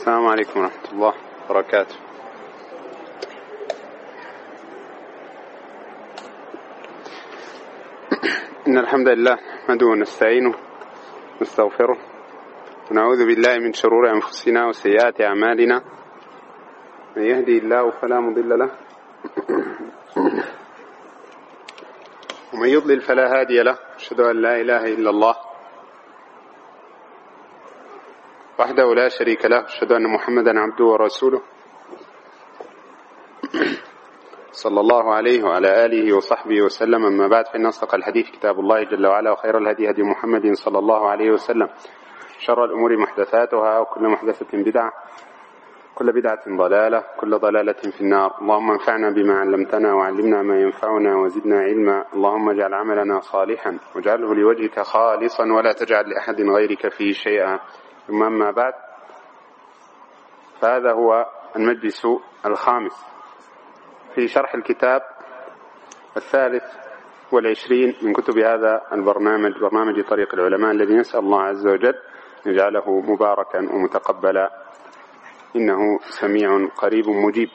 السلام عليكم ورحمة الله وبركاته. إن الحمد لله نحمده ونستعينه ونستغفره ونعوذ بالله من شرور أنفسنا وسيئات أعمالنا. من يهدي الله فلا مضل له ومن يضلل فلا هادي له. أشهد أن لا إله إلا الله وحده لا شريك له أشهد أن محمدا عبده ورسوله. صلى الله عليه وعلى آله وصحبه وسلم. أما بعد فإن أصدق الحديث كتاب الله جل وعلا وخير الهدي هدي محمد صلى الله عليه وسلم. شر الأمور محدثاتها وكل محدثة بدعة كل بدعة ضلالة كل ضلالة في النار. اللهم انفعنا بما علمتنا وعلمنا ما ينفعنا وزدنا علما. اللهم اجعل عملنا صالحا واجعله لوجهك خالصا ولا تجعل لأحد غيرك فيه شيئا. ثم أما بعد فهذا هو المجلس الخامس في شرح الكتاب الثالث والعشرين من كتب هذا البرنامج برنامج طريق العلماء الذي نسأل الله عز وجل يجعله مباركا ومتقبلا. إنه سميع قريب مجيب.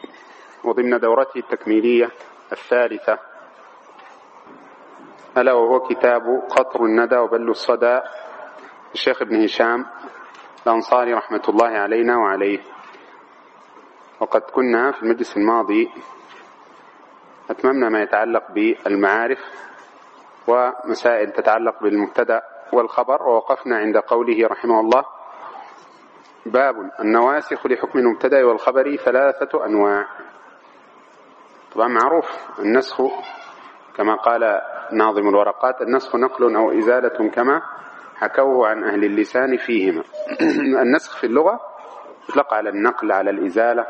وضمن دورته التكميلية الثالثة ألا وهو كتاب قطر الندى وبل الصدى الشيخ ابن هشام الأنصاري رحمة الله علينا وعليه. وقد كنا في المجلس الماضي أتممنا ما يتعلق بالمعارف ومسائل تتعلق بالمبتدأ والخبر ووقفنا عند قوله رحمه الله باب النواسخ لحكم المبتدأ والخبر ثلاثة أنواع. طبعا معروف النسخ كما قال ناظم الورقات النسخ نقل أو إزالة كما حكوه عن أهل اللسان فيهما. النسخ في اللغة يطلق على النقل على الإزالة.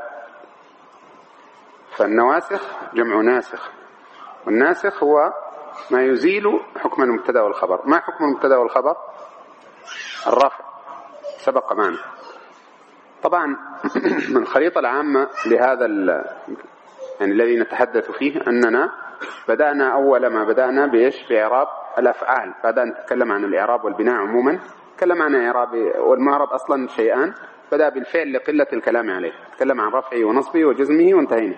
فالنواسخ جمع ناسخ. والناسخ هو ما يزيل حكم المبتدأ والخبر. ما حكم المبتدأ والخبر؟ الرفع. سبق معنا. طبعا الخريطة العامة لهذا يعني الذي نتحدث فيه أننا بدأنا أول ما بدأنا بإيش؟ بإعراب الأفعال. بعد أن نتكلم عن الإعراب والبناء عموما. تكلم عن إعراب والمعرب أصلا شيئان بدأ بالفعل لقلة الكلام عليه. تكلم عن رفعه ونصبه وجزمه وانتهينا.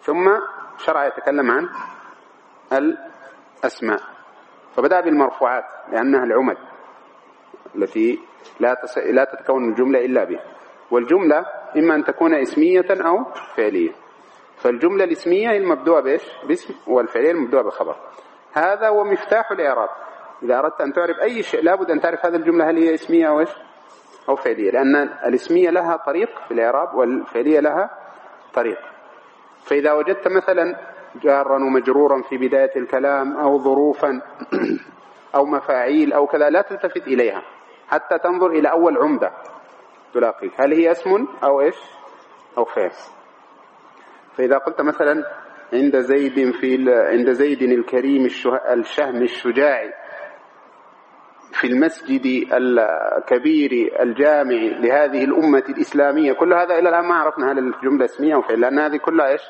ثم شرع يتكلم عن الأسماء. فبدأ بالمرفوعات لأنها العمد التي لا. لا تتكون الجملة إلا بها. والجملة إما أن تكون اسمية أو فعلية. فالجملة الاسمية المبدوءة بإيش؟ باسم والفعلية المبدوءة بخبر. هذا هو مفتاح الإعراب. إذا أردت أن تعرف أي شيء لابد أن تعرف هذه الجملة هل هي اسمية أو إيش؟ أو فعلية لأن الاسمية لها طريق في الإعراب والفعلية لها طريق. فإذا وجدت مثلا جارا ومجرورا في بداية الكلام أو ظروفا أو مفاعيل أو كذا لا تلتفت إليها حتى تنظر إلى أول عمدة تلاقيه هل هي اسم أو إيش؟ أو فعل. فإذا قلت مثلا عند زيد في عند زيد الكريم الشهم الشجاع في المسجد الكبير الجامع لهذه الأمة الإسلامية. كل هذا إلى الآن ما عرفنا هل الجملة اسمية أو فعل لأن هذه كلها إيش؟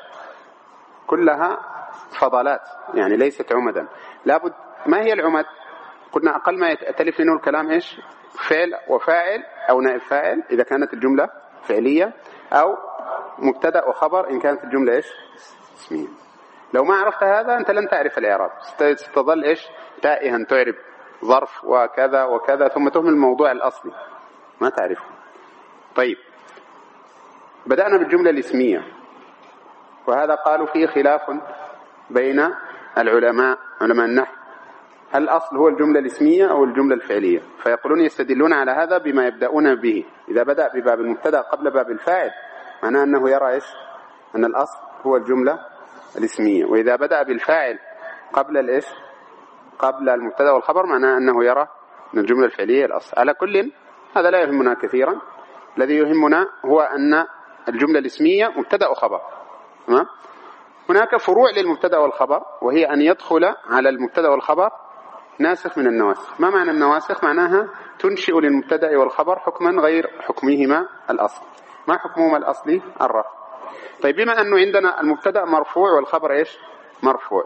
كلها فضلات يعني ليست عمدا. لابد ما هي العمد؟ قلنا أقل ما يتلف منه الكلام إيش؟ فعل وفاعل أو نائب فاعل إذا كانت الجملة فعلية أو مبتدأ وخبر إن كانت الجملة إيش؟ اسمية لو ما عرفت هذا أنت لن تعرف الإعراب. ستظل إيش؟ تائها تعرب ظرف وكذا وكذا ثم تهمل الموضوع الأصلي. ما تعرفه. طيب. بدأنا بالجملة الإسمية. وهذا قالوا فيه خلاف بين العلماء علماء النحو. هل الأصل هو الجملة الإسمية أو الجملة الفعلية؟ فيقولون يستدلون على هذا بما يبدأون به. إذا بدأ بباب المبتدأ قبل باب الفاعل معناه أنه يرى إيش؟ أن الأصل هو الجملة الاسمية. وإذا بدأ بالفاعل قبل الإيش قبل المبتدا والخبر معناه أنه يرى أن الجملة الفعلية الأصل. على كل هذا لا يهمنا كثيرا. الذي يهمنا هو أن الجملة الاسمية مبتدا وخبر. تمام؟ هناك فروع للمبتدا والخبر وهي أن يدخل على المبتدا والخبر ناسخ من النواسخ. ما معنى النواسخ؟ معناها تنشئ للمبتدا والخبر حكما غير حكمهما الأصل. ما حكمهما الأصلي الرفع. طيب بما أنه عندنا المبتدأ مرفوع والخبر إيش؟ مرفوع.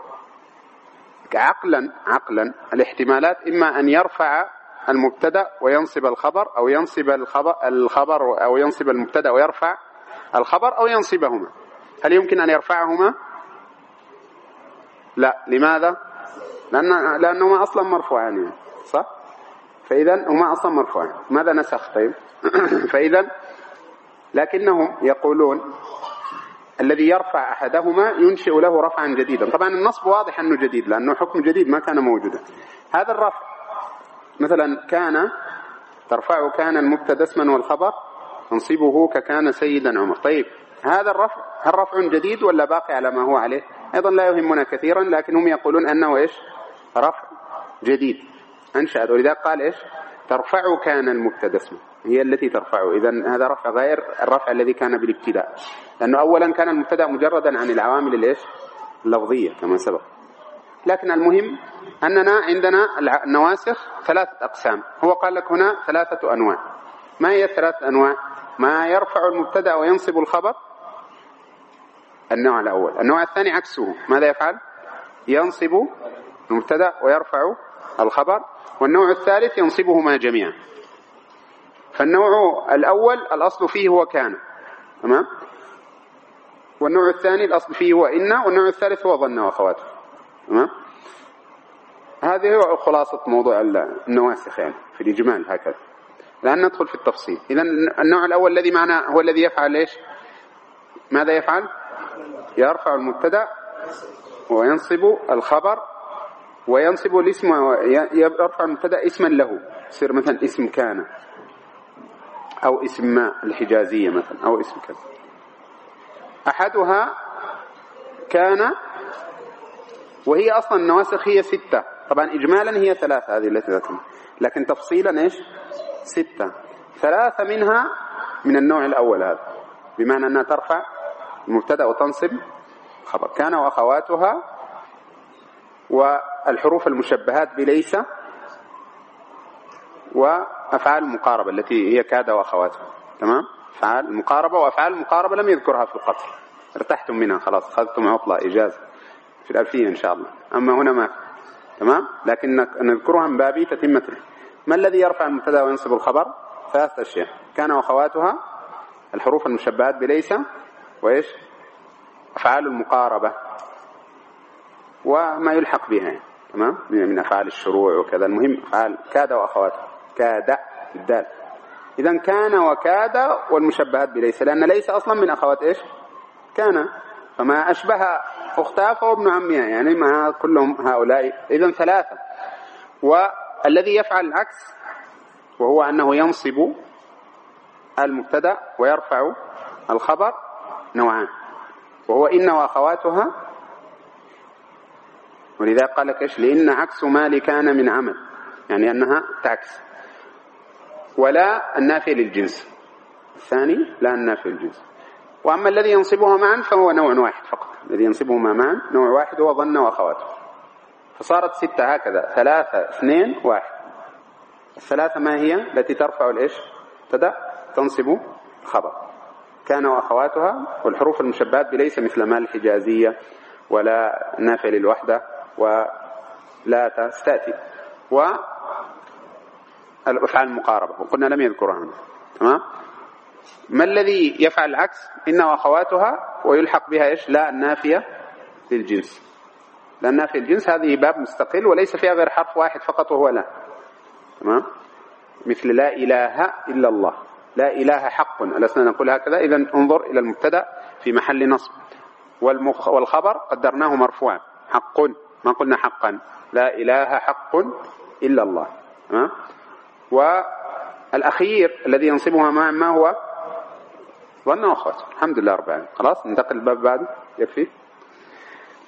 عقلا عقلا الاحتمالات إما أن يرفع المبتدأ وينصب الخبر أو ينصب الخبر, الخبر أو ينصب المبتدأ ويرفع الخبر أو ينصبهما. هل يمكن أن يرفعهما؟ لا. لماذا؟ لأن لأنهما أصلا مرفوعان. صح؟ فإذا هما أصلا مرفوعان. ماذا نسخ؟ طيب. فإذا لكنهم يقولون الذي يرفع أحدهما ينشئ له رفعا جديدا. طبعا النصب واضح أنه جديد لأنه حكم جديد ما كان موجودا. هذا الرفع مثلا كان ترفع كان المبتدأ اسما والخبر تنصبه ككان سيدا عمر. طيب هذا الرفع هل رفع جديد ولا باقي على ما هو عليه؟ أيضا لا يهمنا كثيرا لكن هم يقولون أنه إيش؟ رفع جديد. أنشأ. ولذلك قال إيش؟ ترفع كان المبتدأ اسمه. هي التي ترفعه إذا هذا رفع غير الرفع الذي كان بالابتداء. لأنه أولا كان المبتدأ مجردا عن العوامل الإيش؟ اللفظية كما سبق. لكن المهم أننا عندنا النواسخ ثلاثة أقسام. هو قال لك هنا ثلاثة أنواع. ما هي الثلاثة أنواع؟ ما يرفع المبتدأ وينصب الخبر؟ النوع الأول. النوع الثاني عكسه. ماذا يفعل؟ ينصب المبتدأ ويرفع الخبر. والنوع الثالث ينصبهما جميعا. فالنوع الأول الأصل فيه هو كان. تمام؟ والنوع الثاني الأصل فيه هو إن والنوع الثالث هو ظن وأخواته. تمام؟ هذه هو خلاصة موضوع النواسخ يعني في الإجمال هكذا. لأن ندخل في التفصيل. إذا النوع الأول الذي معنا هو الذي يفعل إيش؟ ماذا يفعل؟ يرفع المبتدأ وينصب الخبر وينصب الاسم يرفع المبتدأ اسما له. يصير مثلا اسم كان. أو اسم ما الحجازية مثلا أو اسم كذا. أحدها كان وهي أصلا النواسخ هي ستة. طبعا إجمالا هي ثلاثة هذه التي ذكرنا. لكن تفصيلا إيش؟ ستة. ثلاثة منها من النوع الأول هذا. بمعنى أنها ترفع المبتدأ وتنصب خبر. كان وأخواتها والحروف المشبهات بليس وأفعال المقاربة التي هي كاد وأخواتها تمام؟ أفعال المقاربة وأفعال المقاربة لم يذكرها في القتل ارتحتم منها خلاص أخذتم عطلة إجازة. في الألفية إن شاء الله. أما هنا ما تمام؟ لكن نذكرها من باب تتمة. ما الذي يرفع المبتدأ وينصب الخبر؟ ثلاثة أشياء. كان وأخواتها الحروف المشبهات بليس وإيش؟ أفعال المقاربة. وما يلحق بها تمام؟ من أفعال الشروع وكذا. المهم أفعال كاد وأخواتها. كاد الدال. إذا كان وكاد والمشبهات بليس لأن ليس أصلا من أخوات إيش؟ كان. فما أشبه أختها فهو ابن عمها يعني مع كلهم هؤلاء. إذا ثلاثة. والذي يفعل العكس وهو أنه ينصب المبتدأ ويرفع الخبر نوعان. وهو إن وأخواتها ولذا قال لك إيش لإن عكس ما لكان من عمل. يعني أنها تعكس. ولا النافي للجنس. الثاني لا النافي للجنس. وأما الذي ينصبها معا فهو نوع واحد فقط. الذي ينصبهما معا نوع واحد هو ظن وأخواته. فصارت ستة هكذا. ثلاثة اثنين واحد. الثلاثة ما هي؟ التي ترفع الإيش؟ تدأ تنصب خبر كان وأخواتها والحروف المشبهات بليس مثل ما الحجازية ولا نافع للوحدة ولا تستأتي. الأفعال المقاربة. وقلنا لم يذكرها هنا تمام؟ ما الذي يفعل العكس؟ إن وأخواتها ويلحق بها إيش؟ لا النافية للجنس. لا النافية للجنس هذه باب مستقل وليس فيها غير حرف واحد فقط وهو لا. تمام؟ مثل لا إله إلا الله. لا إله حق. ألسنا نقول هكذا؟ إذا انظر إلى المبتدأ في محل نصب. والمخ والخبر قدرناه مرفوعا. حق. ما قلنا حقا. لا إله حق إلا الله. تمام؟ والأخير الذي ينصبها مع ما هو؟ ظن أخوات الحمد لله رب العالمين. خلاص ننتقل الباب بعد. يكفي؟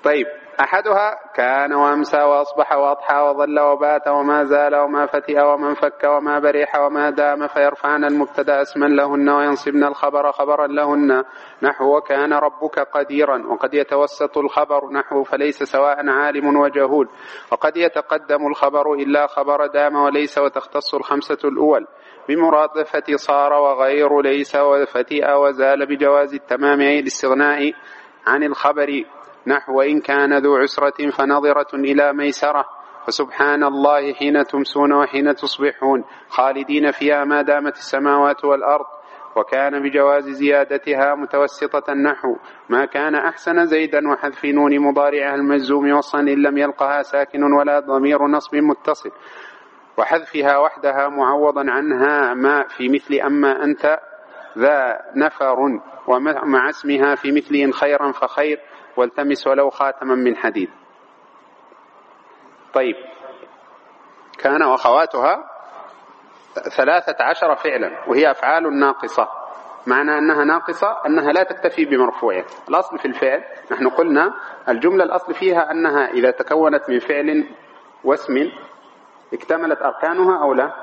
طيب. أحدها كان وأمسى وأصبح وأضحى وظل وبات وما زال وما فتئ وما فك وما بريح وما دام فيرفعن المبتدأ اسما لهن وينصبن الخبر خبرا لهن. نحو وكان ربك قديرا وقد يتوسط الخبر. نحو فليس سواء عالم وجهول. وقد يتقدم الخبر إلا خبر دام وليس وتختص الخمسة الأول. بمرادفة صار وغير ليس وفتئ وزال بجواز التمام أي الاستغناء عن الخبر. نحو إن كان ذو عسرة فنظرة إلى ميسرة. فسبحان الله حين تمسون وحين تصبحون. خالدين فيها ما دامت السماوات والأرض. وكان بجواز زيادتها متوسطة النحو. ما كان أحسن زيدا وحذف نون مضارعها المجزوم وصلا إن لم يلقها ساكن ولا ضمير نصب متصل. وحذفها وحدها معوضا عنها ما في مثل أما أنت ذا نفر. ومع اسمها في مثل إن خيرا فخير. والتمس ولو خاتما من حديد. طيب. كان وأخواتها ثلاثة عشر فعلا وهي أفعال ناقصة. معنى أنها ناقصة أنها لا تكتفي بمرفوعها. الأصل في الفعل نحن قلنا الجملة الأصل فيها أنها إذا تكونت من فعل واسم اكتملت أركانها أو لا.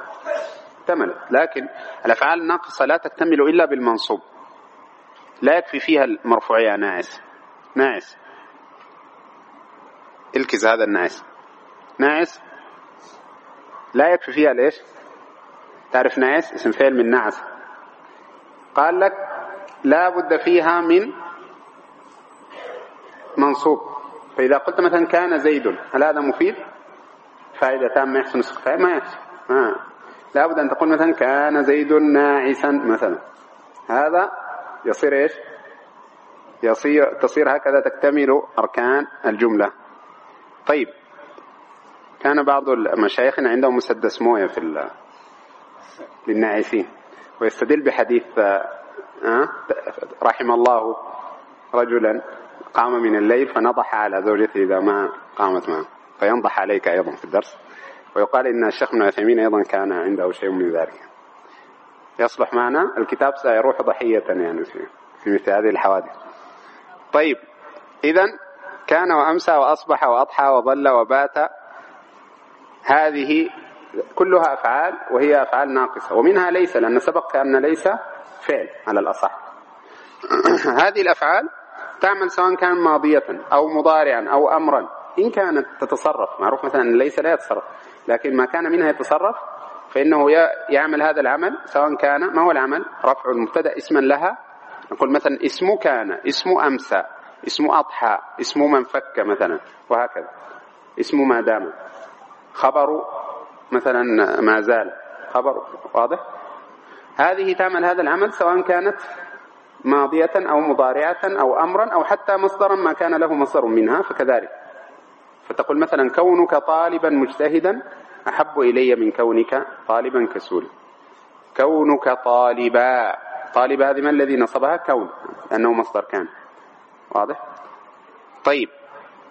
اكتملت. لكن الأفعال الناقصة لا تكتمل إلا بالمنصوب. لا يكفي فيها المرفوعية ناعس ناعس. الكز هذا الناعس. ناعس. لا يكفي فيها ليش؟ تعرف ناعس؟ اسم فعل من نعس قال لك لا بد فيها من منصوب. فإذا قلت مثلا كان زيد هل هذا مفيد؟ فائدة تامة يحسن استخفاء ما يحسن. آه. لا بد أن تقول مثلا كان زيد ناعسا مثلا. هذا يصير إيش؟ يصير تصير هكذا تكتمل أركان الجملة. طيب. كان بعض المشايخ عندهم مسدس موية في للناعسين. ويستدل بحديث آه، رحم الله رجلا قام من الليل فنضح على زوجته إذا ما قامت معه. فينضح عليك أيضا في الدرس. ويقال إن الشيخ ابن عثيمين أيضا كان عنده شيء من ذلك. يصلح معنا؟ الكتاب سيروح ضحية يعني في مثل هذه الحوادث. طيب إذا كان وأمسى وأصبح وأضحى وظل وبات. هذه كلها أفعال وهي أفعال ناقصة ومنها ليس لأن سبق أن ليس فعل على الأصح. هذه الأفعال تعمل سواء كان ماضية أو مضارعا أو أمرا إن كانت تتصرف. معروف مثلا ليس لا يتصرف لكن ما كان منها يتصرف فإنه يعمل هذا العمل سواء كان ما هو العمل؟ رفع المبتدأ اسما لها نقول مثلا اسم كان اسم أمسى اسم أضحى اسم من فك مثلا وهكذا. اسم ما دام. خبر مثلا ما زال. خبر واضح؟ هذه تعمل هذا العمل سواء كانت ماضية أو مضارعة أو أمرا أو حتى مصدرا ما كان له مصدر منها فكذلك. فتقول مثلا كونك طالبا مجتهدا أحب إلي من كونك طالبا كسولا كونك طالبا. طالب هذه ما الذي نصبها كون لأنه مصدر كان. واضح؟ طيب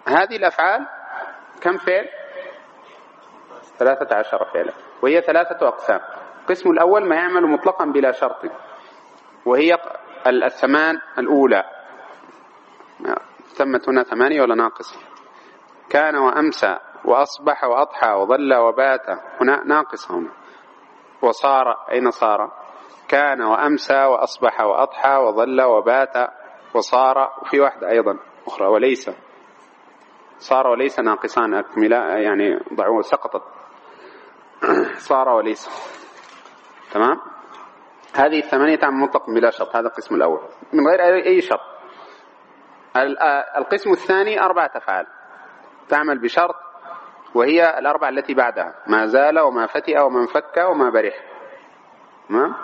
هذه الأفعال كم فعل؟ ثلاثة عشر فعلا وهي ثلاثة أقسام. القسم الأول ما يعمل مطلقا بلا شرط وهي الثمان الأولى. تمت هنا ثمانية ولا ناقص؟ كان وأمسى وأصبح وأضحى وظل وبات هنا ناقص هنا. وصار أين صار؟ كان وأمسى وأصبح وأضحى وظل وبات وصار وفي واحدة أيضا أخرى وليس صار وليس ناقصان أكملا يعني ضعوا سقطت. صار وليس. تمام؟ هذه الثمانية تعمل مطلق بلا شرط. هذا القسم الأول. من غير أي شرط. القسم الثاني أربعة أفعال. تعمل بشرط وهي الأربعة التي بعدها. ما زال وما فتئ وما انفك وما برح. تمام؟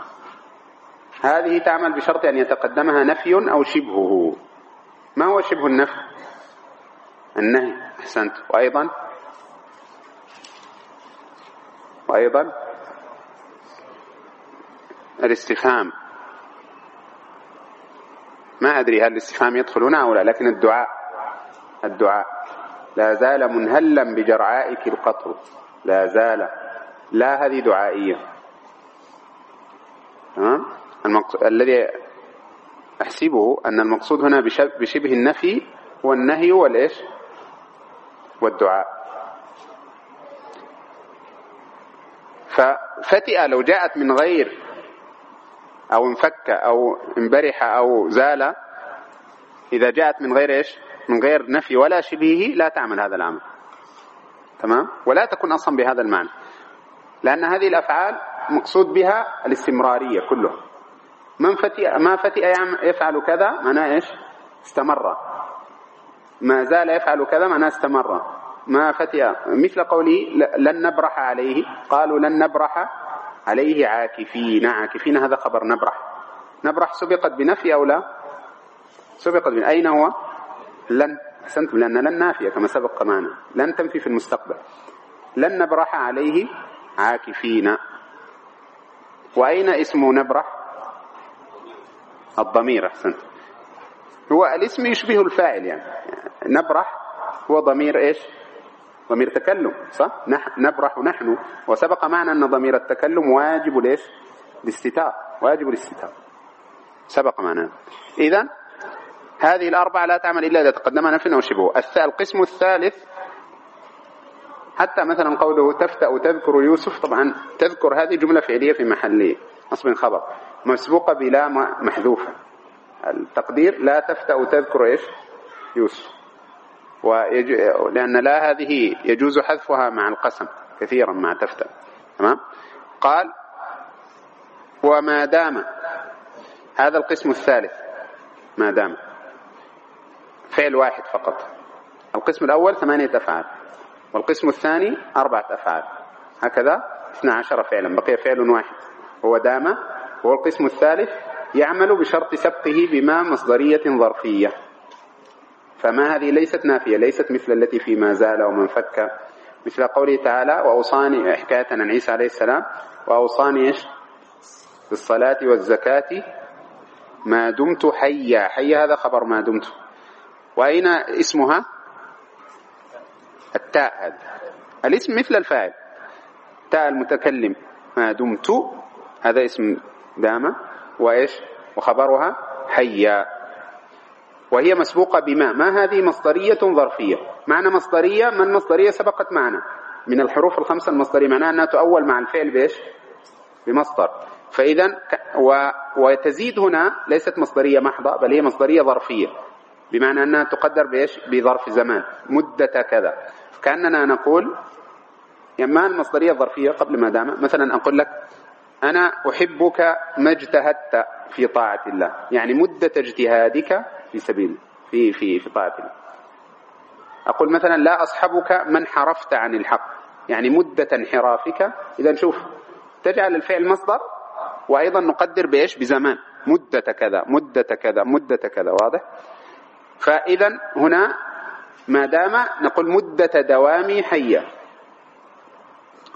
هذه تعمل بشرط أن يتقدمها نفي أو شبهه. ما هو شبه النفي؟ النهي. أحسنت. وأيضا؟ وأيضا؟ الاستفهام. ما أدري هل الاستفهام يدخل هنا أو لا لكن الدعاء. الدعاء. لا زال منهلا بجرعائك القطر. لا زال. لا هذه دعائية. تمام؟ الذي أحسبه أن المقصود هنا بشبه النفي هو النهي والإيش؟ والدعاء. ففتئ لو جاءت من غير أو انفك أو انبرح أو زال إذا جاءت من غير إيش؟ من غير نفي ولا شبهه لا تعمل هذا العمل. تمام؟ ولا تكون أصلا بهذا المعنى. لأن هذه الأفعال مقصود بها الاستمرارية كلها. من فتئ ما فتئ يفعل كذا معناه إيش؟ استمر. ما زال يفعل كذا معناه استمر. ما فتي مثل قولي لن نبرح عليه. قالوا لن نبرح عليه عاكفين. عاكفين هذا خبر نبرح. نبرح سبقت بنفي أو لا؟ سبقت بنفي. أين هو؟ لن. أحسنتم لأن لن نافية كما سبق معنا. لن تنفي في المستقبل. لن نبرح عليه عاكفين. وأين اسم نبرح؟ الضمير أحسنت هو الاسم يشبه الفاعل يعني. نبرح هو ضمير إيش؟ ضمير تكلم صح؟ نبرح نحن. وسبق معنا أن ضمير التكلم واجب ليش الاستتار واجب الاستتار سبق معنا. إذا هذه الأربعة لا تعمل إلا إذا تقدم نفي أو شبه القسم الثالث حتى مثلا قوله تفتأ تذكر يوسف طبعا تذكر هذه جملة فعلية في محل نصب خبر. مسبوقة بلا محذوفة. التقدير لا تفتأ تذكر إيش؟ يوسف. ويج... لأن لا هذه يجوز حذفها مع القسم كثيرا مع تفتأ. تمام؟ قال وما دام. هذا القسم الثالث. ما دام. فعل واحد فقط. القسم الأول ثمانية أفعال والقسم الثاني أربعة أفعال. هكذا 12 فعلا بقي فعل واحد. هو دام. وهو القسم الثالث يعمل بشرط سبقه بما مصدرية ظرفية. فما هذه ليست نافية ليست مثل التي في ما زال ومن فك. مثل قوله تعالى وأوصاني حكاية عن عيسى عليه السلام وأوصاني إيش؟ بالصلاة والزكاة ما دمت حيا. حيا هذا خبر ما دمت. وأين اسمها؟ التاء هذا الاسم مثل الفاعل. تاء المتكلم ما دمت. هذا اسم دام وإيش؟ وخبرها حيا وهي مسبوقة بما ما هذه مصدرية ظرفية؟ معنى مصدرية من مصدرية سبقت معنا. من الحروف الخمسة المصدرية معناها أنها تؤول مع الفعل بإيش؟ بمصدر. فإذا و... وتزيد هنا ليست مصدرية محضة بل هي مصدرية ظرفية. بمعنى أنها تقدر بإيش؟ بظرف زمان. مدة كذا. كأننا نقول يعني ما المصدرية الظرفية قبل ما دام. مثلا أقول لك أنا أحبك ما اجتهدت في طاعة الله. يعني مدة اجتهادك في سبيل في في في طاعة الله. أقول مثلا لا أصحبك من انحرفت عن الحق. يعني مدة انحرافك. إذا شوف تجعل الفعل مصدر وأيضا نقدر بإيش؟ بزمان. مدة كذا مدة كذا مدة كذا واضح؟ فإذا هنا ما دام نقول مدة دوامي حية.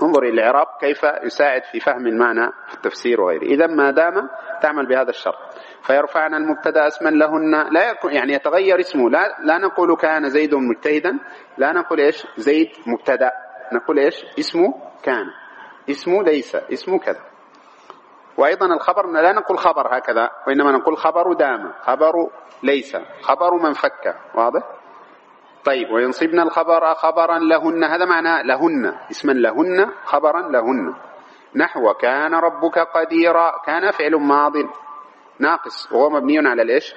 انظر إلى الإعراب كيف يساعد في فهم المعنى في التفسير وغيره. إذا ما دام تعمل بهذا الشرط فيرفعنا المبتدا اسما لهن. لا يعني يتغير اسمه. لا لا نقول كان زيد مجتهدا. لا نقول إيش؟ زيد مبتدأ. نقول إيش؟ اسمه كان. اسمه ليس. اسمه كذا. وأيضا الخبر لا نقول خبر هكذا وإنما نقول خبر دام. خبر ليس. خبر من فك. واضح؟ طيب وينصبن الخبر خبرا لهن. هذا معناه لهن اسما لهن خبرا لهن. نحو كان ربك قديرا كان فعل ماض. ناقص وهو مبني على الإيش؟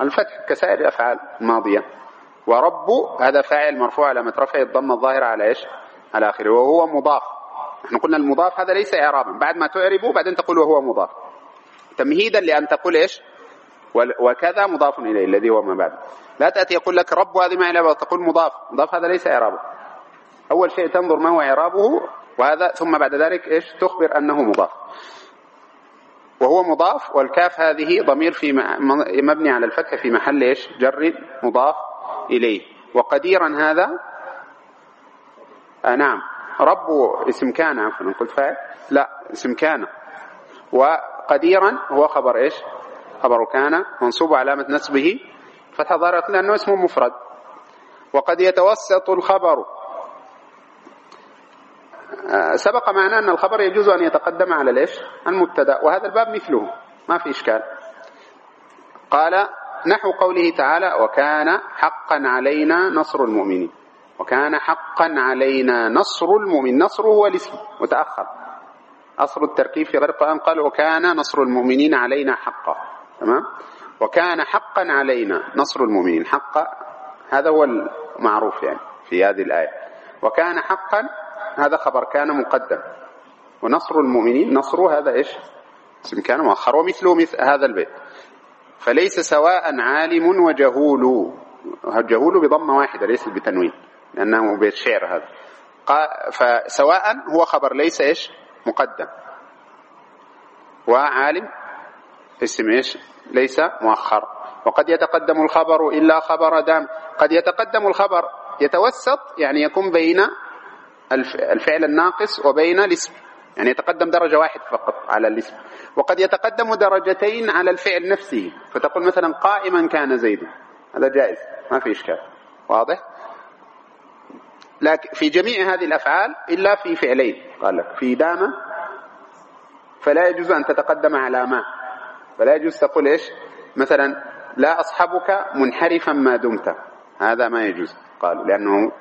الفتح كسائر الافعال الماضيه ورب هذا فاعل مرفوع على مترفع الضمه الظاهره على إيش؟ على آخره. وهو مضاف. إحنا قلنا المضاف هذا ليس اعرابا. بعد ما تعربه بعدين تقول وهو مضاف. تمهيدا لأن تقول إيش؟ وكذا مضاف إليه الذي هو ما بعد. لا تأتي يقول لك رب هذه ما اعرابه تقول مضاف. مضاف هذا ليس إعرابه. أول شيء تنظر ما هو إعرابه وهذا ثم بعد ذلك إيش؟ تخبر أنه مضاف. وهو مضاف والكاف هذه ضمير في مبني على الفتح في محل إيش؟ جر مضاف إليه. وقديرا هذا آه نعم. رب اسم كان عفوا قلت فاعل. لا اسم كان. وقديرا هو خبر إيش؟ خبر كان منصوب علامة نسبه ظاهرة لأنه اسم مفرد. وقد يتوسط الخبر. آه، سبق معنا أن الخبر يجوز أن يتقدم على ليش؟ المبتدأ. وهذا الباب مثله. ما في إشكال. قال نحو قوله تعالى وكان حقا علينا نصر المؤمنين. وكان حقا علينا نصر المؤمن نصر هو الاسم متأخر. أصل التركيب في غير القرآن قال وكان نصر المؤمنين علينا حقا. تمام؟ وكان حقا علينا نصر المؤمنين حقا هذا هو المعروف يعني في هذه الآية. وكان حقا هذا خبر كان مقدم. ونصر المؤمنين نصر هذا إيش؟ اسم كان مؤخر ومثله مثل هذا البيت. فليس سواء عالم وجهول. جهول بضمة واحدة ليس بتنوين لأنه بيت شعر هذا. فسواء هو خبر ليس إيش؟ مقدم. وعالم اسم إيش؟ ليس مؤخر. وقد يتقدم الخبر إلا خبر دام قد يتقدم الخبر يتوسط يعني يكون بين الفعل الناقص وبين الاسم. يعني يتقدم درجة واحد فقط على الاسم. وقد يتقدم درجتين على الفعل نفسه. فتقول مثلا قائما كان زيد هذا جائز ما في إشكال. واضح؟ لكن في جميع هذه الأفعال إلا في فعلين قال لك. في دام فلا يجوز أن تتقدم على ما. فلا يجوز تقول إيش؟ مثلا لا أصحبك منحرفا ما دمت. هذا ما يجوز. قالوا لأنه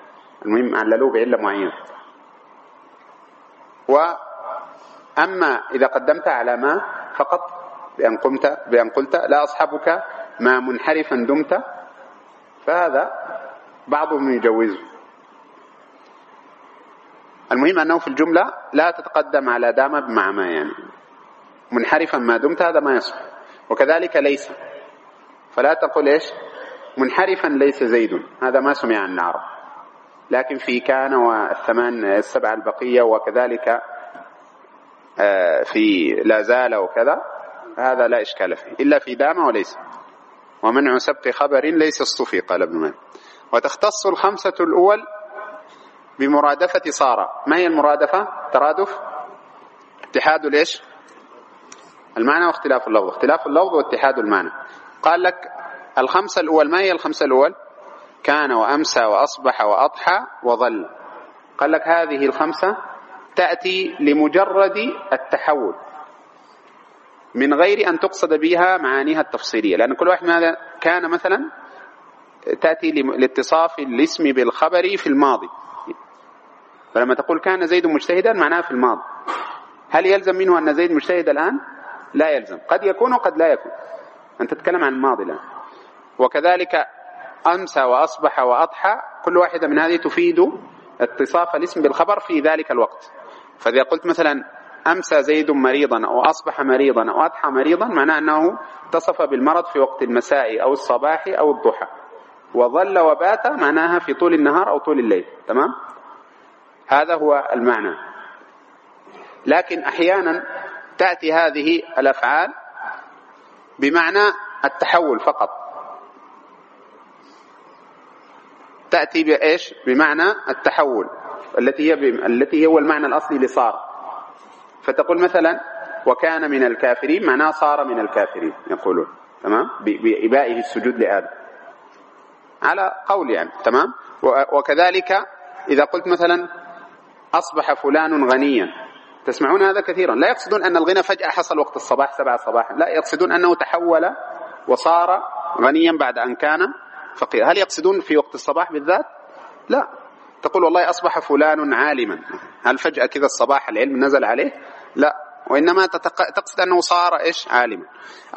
المهم عللوه بعلة معينة. وأما إذا قدمت على ما فقط بأن قمت بأن قلت لا أصحبك ما منحرفا دمت فهذا بعضهم يجوزه المهم أنه في الجملة لا تتقدم على دام بمع ما يعني. منحرفا ما دمت هذا ما يصح. وكذلك ليس. فلا تقل إيش؟ منحرفا ليس زيد. هذا ما سمع عن العرب لكن في كان والثمان السبع البقية وكذلك آه، في لا زال وكذا هذا لا إشكال فيه. إلا في دام وليس. ومنع سبق خبر ليس الصفي قال ابن مالك وتختص الخمسة الأول بمرادفة صار ما هي المرادفة؟ ترادف. اتحاد ليش؟ المعنى واختلاف اللفظ. اختلاف اللفظ واتحاد المعنى. قال لك الخمسة الأول ما هي الخمسة الأول؟ كان وأمسى وأصبح وأضحى وظل. قال لك هذه الخمسة تأتي لمجرد التحول. من غير أن تقصد بها معانيها التفصيلية. لأن كل واحد ماذا؟ كان مثلا تأتي لاتصاف الاسم بالخبر في الماضي. فلما تقول كان زيد مجتهدا معناه في الماضي. هل يلزم منه أن زيد مجتهد الآن؟ لا يلزم. قد يكون وقد لا يكون. أنت تتكلم عن الماضي الآن. وكذلك أمسى وأصبح وأضحى كل واحدة من هذه تفيد اتصاف الاسم بالخبر في ذلك الوقت. فإذا قلت مثلا أمسى زيد مريضا أو أصبح مريضا أو أضحى مريضا معناه أنه اتصف بالمرض في وقت المساء أو الصباح أو الضحى. وظل وبات معناها في طول النهار أو طول الليل. تمام؟ هذا هو المعنى. لكن أحيانا تأتي هذه الأفعال بمعنى التحول فقط. تأتي بإيش؟ بمعنى التحول التي هي التي هو المعنى الأصلي لصار. فتقول مثلا وكان من الكافرين معناه صار من الكافرين يقولون. تمام؟ بإبائه السجود لآدم. على قول يعني تمام؟ وكذلك إذا قلت مثلا أصبح فلان غنيا تسمعون هذا كثيرا. لا يقصدون أن الغنى فجأة حصل وقت الصباح سبعة صباحا لا يقصدون أنه تحول وصار غنيا بعد أن كان فقيرا. هل يقصدون في وقت الصباح بالذات؟ لا. تقول والله أصبح فلان عالما. هل فجأة كذا الصباح العلم نزل عليه؟ لا. وإنما تقصد أنه صار إيش؟ عالما.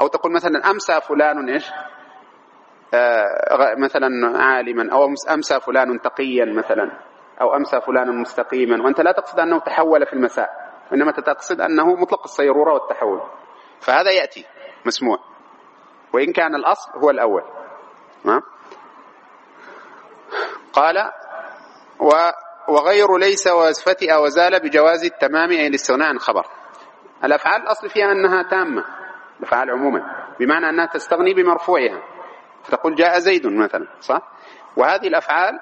أو تقول مثلا أمسى فلان إيش؟ آه مثلا عالما. أو أمسى فلان تقيا مثلا. أو أمسى فلان مستقيما. وأنت لا تقصد أنه تحول في المساء. وإنما تقصد أنه مطلق الصيرورة والتحول. فهذا يأتي مسموع. وإن كان الأصل هو الأول. ما؟ قال وغير ليس وفتئ وزال بجواز التمام أي الاستغناء عن خبر الأفعال الأصل فيها أنها تامة الأفعال عموما بمعنى أنها تستغني بمرفوعها. فتقول جاء زيد مثلا صح؟ وهذه الأفعال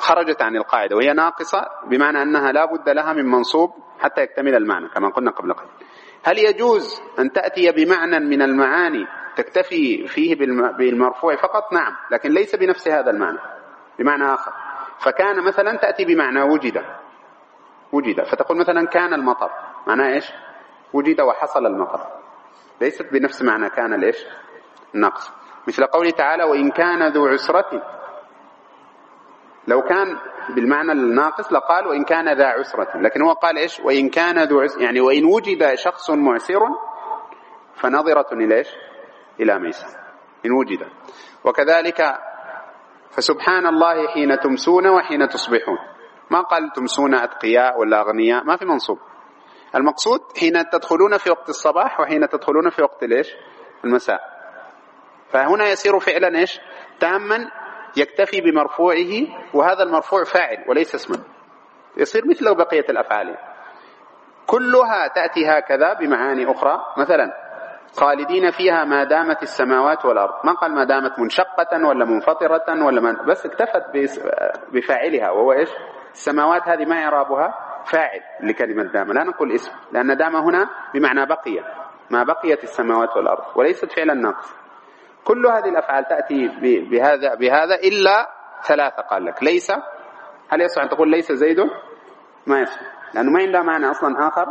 خرجت عن القاعدة وهي ناقصة بمعنى أنها لا بد لها من منصوب حتى يكتمل المعنى كما قلنا قبل قليل. هل يجوز أن تأتي بمعنى من المعاني تكتفي فيه بالمرفوع فقط؟ نعم لكن ليس بنفس هذا المعنى بمعنى آخر. فكان مثلا تأتي بمعنى وجد. وجد فتقول مثلا كان المطر معناه إيش؟ وجد وحصل المطر. ليست بنفس معنى كان الإيش؟ النقص. مثل قوله تعالى وإن كان ذو عسرة لو كان بالمعنى الناقص لقال وإن كان ذا عسرة. لكن هو قال إيش؟ وإن كان ذو عسرة يعني وإن وجد شخص معسر فنظرة إلى إيش؟ إلى ميسر إن وجد وكذلك فسبحان الله حين تمسون وحين تصبحون. ما قال تمسون أتقياء ولا أغنياء؟ ما في منصوب. المقصود حين تدخلون في وقت الصباح وحين تدخلون في وقت ليش المساء. فهنا يصير فعلا إيش؟ تاما يكتفي بمرفوعه وهذا المرفوع فاعل وليس اسما. يصير مثل بقية الأفعال. كلها تأتي هكذا بمعاني أخرى. مثلا خالدين فيها ما دامت السماوات والأرض. ما قال ما دامت منشقة ولا منفطرة ولا من بس اكتفت بفاعلها. وهو إيش؟ السماوات هذه ما إعرابها؟ فاعل لكلمة دام لا نقول اسم لأن دام هنا بمعنى بقي. ما بقيت السماوات والأرض. وليست فعلا ناقص كل هذه الأفعال تأتي بهذا بهذا إلا ثلاثة قال لك. ليس. هل يصح أن تقول ليس زيد؟ ما يصح لأنه ما عنده معنى أصلا آخر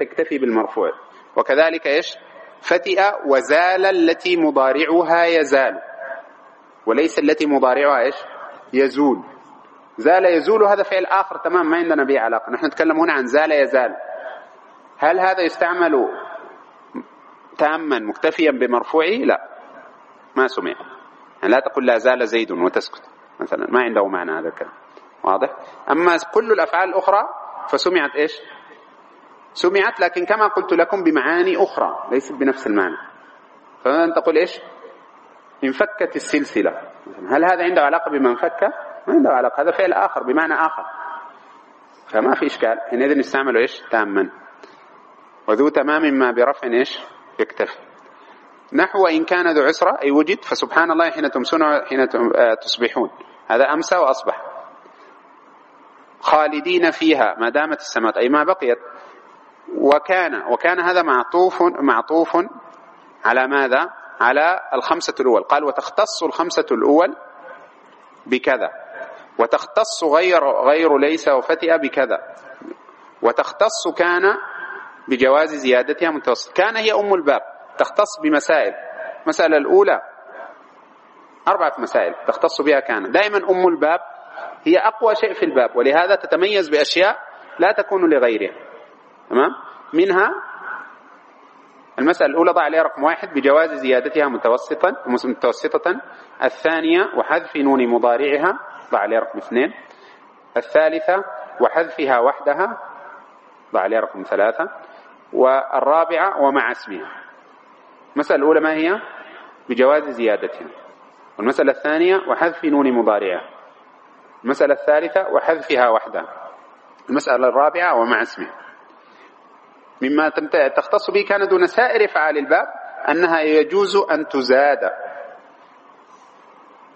تكتفي بالمرفوع. وكذلك إيش؟ فتئ وزال التي مضارعها يزال. وليس التي مضارعها إيش؟ يزول. زال يزول هذا فعل آخر تمام ما عندنا به علاقة. نحن نتكلم هنا عن زال يزال. هل هذا يستعمل تاما مكتفيا بمرفوعه؟ لا. ما سمع. يعني لا تقول لا زال زيد وتسكت. مثلا ما عنده معنى هذا الكلام. واضح؟ أما كل الأفعال الأخرى فسمعت إيش؟ سمعت لكن كما قلت لكم بمعاني أخرى ليست بنفس المعنى. فمن تقول إيش؟ انفكت السلسلة. هل هذا عنده علاقة بما انفك ما عنده علاقة. هذا فعل آخر بمعنى آخر. فما في إشكال. حينئذ نستعمل إيش؟ تاما. وذو تمام ما برفع إيش؟ يكتفي. نحو إن كان ذو عسرة أي وجد فسبحان الله حين تمسون حين آه، تصبحون. هذا أمسى وأصبح. خالدين فيها ما دامت السماوات. أي ما بقيت. وكان وكان هذا معطوف معطوف على ماذا؟ على الخمسة الأول. قال وتختص الخمسة الأول بكذا. وتختص غير غير ليس وفتئ بكذا. وتختص كان بجواز زيادتها متوسط كان هي أم الباب. تختص بمسائل. المسألة الأولى أربعة مسائل تختص بها كان. دائما أم الباب هي أقوى شيء في الباب ولهذا تتميز بأشياء لا تكون لغيرها. تمام؟ منها المسألة الأولى ضع عليها رقم واحد بجواز زيادتها متوسطا متوسطة. الثانية وحذف نون مضارعها ضع عليها رقم اثنين. الثالثة وحذفها وحدها ضع عليها رقم ثلاثة. والرابعة ومع اسمها. المسألة الأولى ما هي؟ بجواز زيادتها والمسألة الثانية وحذف نون مضارعها المسألة الثالثة وحذفها وحدها المسألة الرابعة ومع اسمها مما تختص به كان دون سائر فعال الباب أنها يجوز أن تزاد.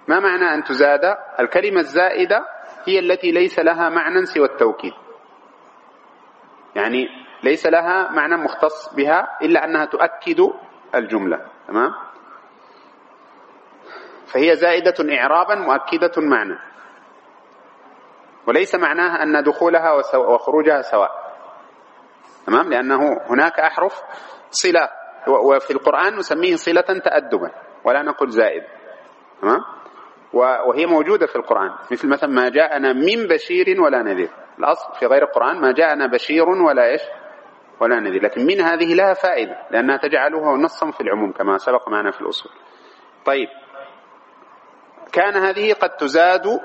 ما معنى أن تزاد؟ الكلمة الزائدة هي التي ليس لها معنى سوى التوكيد. يعني ليس لها معنى مختص بها إلا أنها تؤكد الجملة تمام؟ فهي زائدة إعرابا مؤكدة معنى. وليس معناها أن دخولها وخروجها سواء. تمام؟ لأنه هناك أحرف صلة وفي القرآن نسميه صلة تأدبا ولا نقول زائد. تمام؟ وهي موجودة في القرآن. مثل مثلا ما جاءنا من بشير ولا نذير. الأصل في غير القرآن ما جاءنا بشير ولا إيش؟ ولا نذير لكن من هذه لها فائدة لأنها تجعلها نصا في العموم كما سبق معنا في الأصول. طيب. كان هذه قد تزاد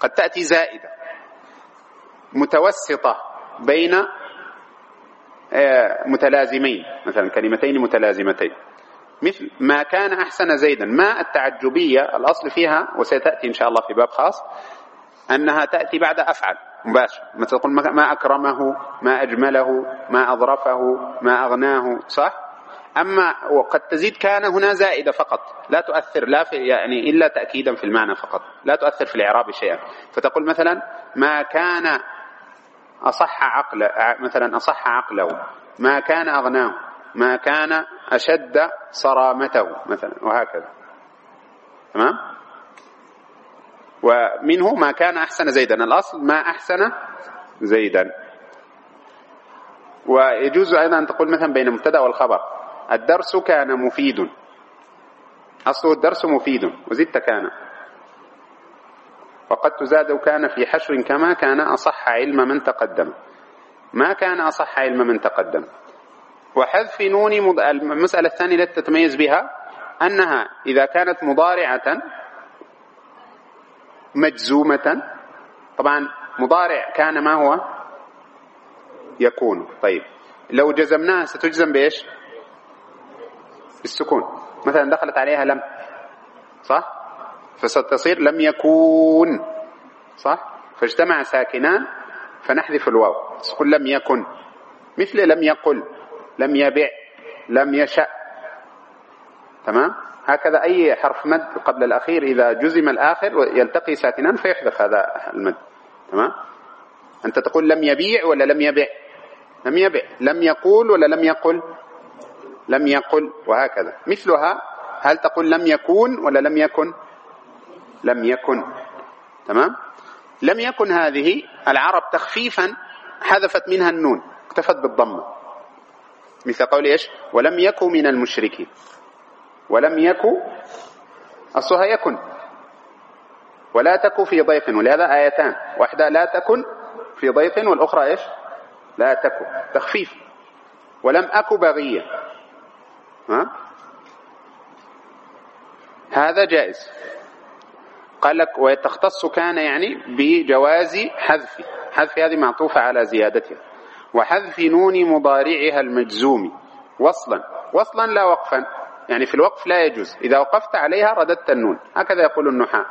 قد تأتي زائدة متوسطة بين آه، متلازمين. مثلا كلمتين متلازمتين. مثل ما كان أحسن زيدا. ما التعجبية؟ الأصل فيها وستأتي إن شاء الله في باب خاص أنها تأتي بعد أفعل. مباشر مثل تقول ما أكرمه ما أجمله ما أظرفه ما أغناه صح؟ أما وقد تزيد كان هنا زائدة فقط. لا تؤثر لا في يعني إلا تأكيدا في المعنى فقط. لا تؤثر في الإعراب شيئا. فتقول مثلا ما كان أصح عقل مثلا أصح عقله ما كان أغناه ما كان أشد صرامته مثلا وهكذا. تمام؟ ومنه ما كان أحسن زيدا. الأصل ما أحسن زيدا. ويجوز أيضا أن تقول مثلا بين المبتدأ والخبر. الدرس كان مفيد. أصله الدرس مفيد. وزدت كان. وقد تزاد كان في حشر كما كان أصح علم من تقدم. ما كان أصح علم من تقدم. وحذف نون. المسألة الثانية التي تتميز بها أنها إذا كانت مضارعة مجزومة. طبعا مضارع كان ما هو؟ يكون. طيب. لو جزمناها ستجزم بإيش؟ بالسكون. مثلا دخلت عليها لم. صح؟ فستصير لم يكون. صح؟ فاجتمع ساكنان فنحذف الواو. تقول لم يكن. مثل لم يقل. لم يبع. لم يشأ. تمام؟ هكذا أي حرف مد قبل الأخير إذا جزم الآخر يلتقي ساكنان فيحذف هذا المد. تمام؟ أنت تقول لم يبيع ولا لم يبع؟ لم يبع. لم يقول ولا لم يقل؟ لم يقل وهكذا. مثلها هل تقول لم يكون ولا لم يكن؟ لم يكن. تمام؟ لم يكن هذه العرب تخفيفا حذفت منها النون اكتفت بالضمة. مثل قول إيش؟ ولم يكن من المشركين. ولم يكن اصلها يكن. ولا تك في ضيف ولهذا آيتان. واحدة لا تكن في ضيف والأخرى إيش؟ لا تك تخفيف. ولم اك بغية. ها؟ هذا جائز. قال لك وتختص كان يعني بجواز حذف. حذف هذه معطوفة على زيادتها. وحذف نون مضارعها المجزوم. وصلا. وصلا لا وقفا. يعني في الوقف لا يجوز. إذا وقفت عليها رددت النون. هكذا يقول النحاة.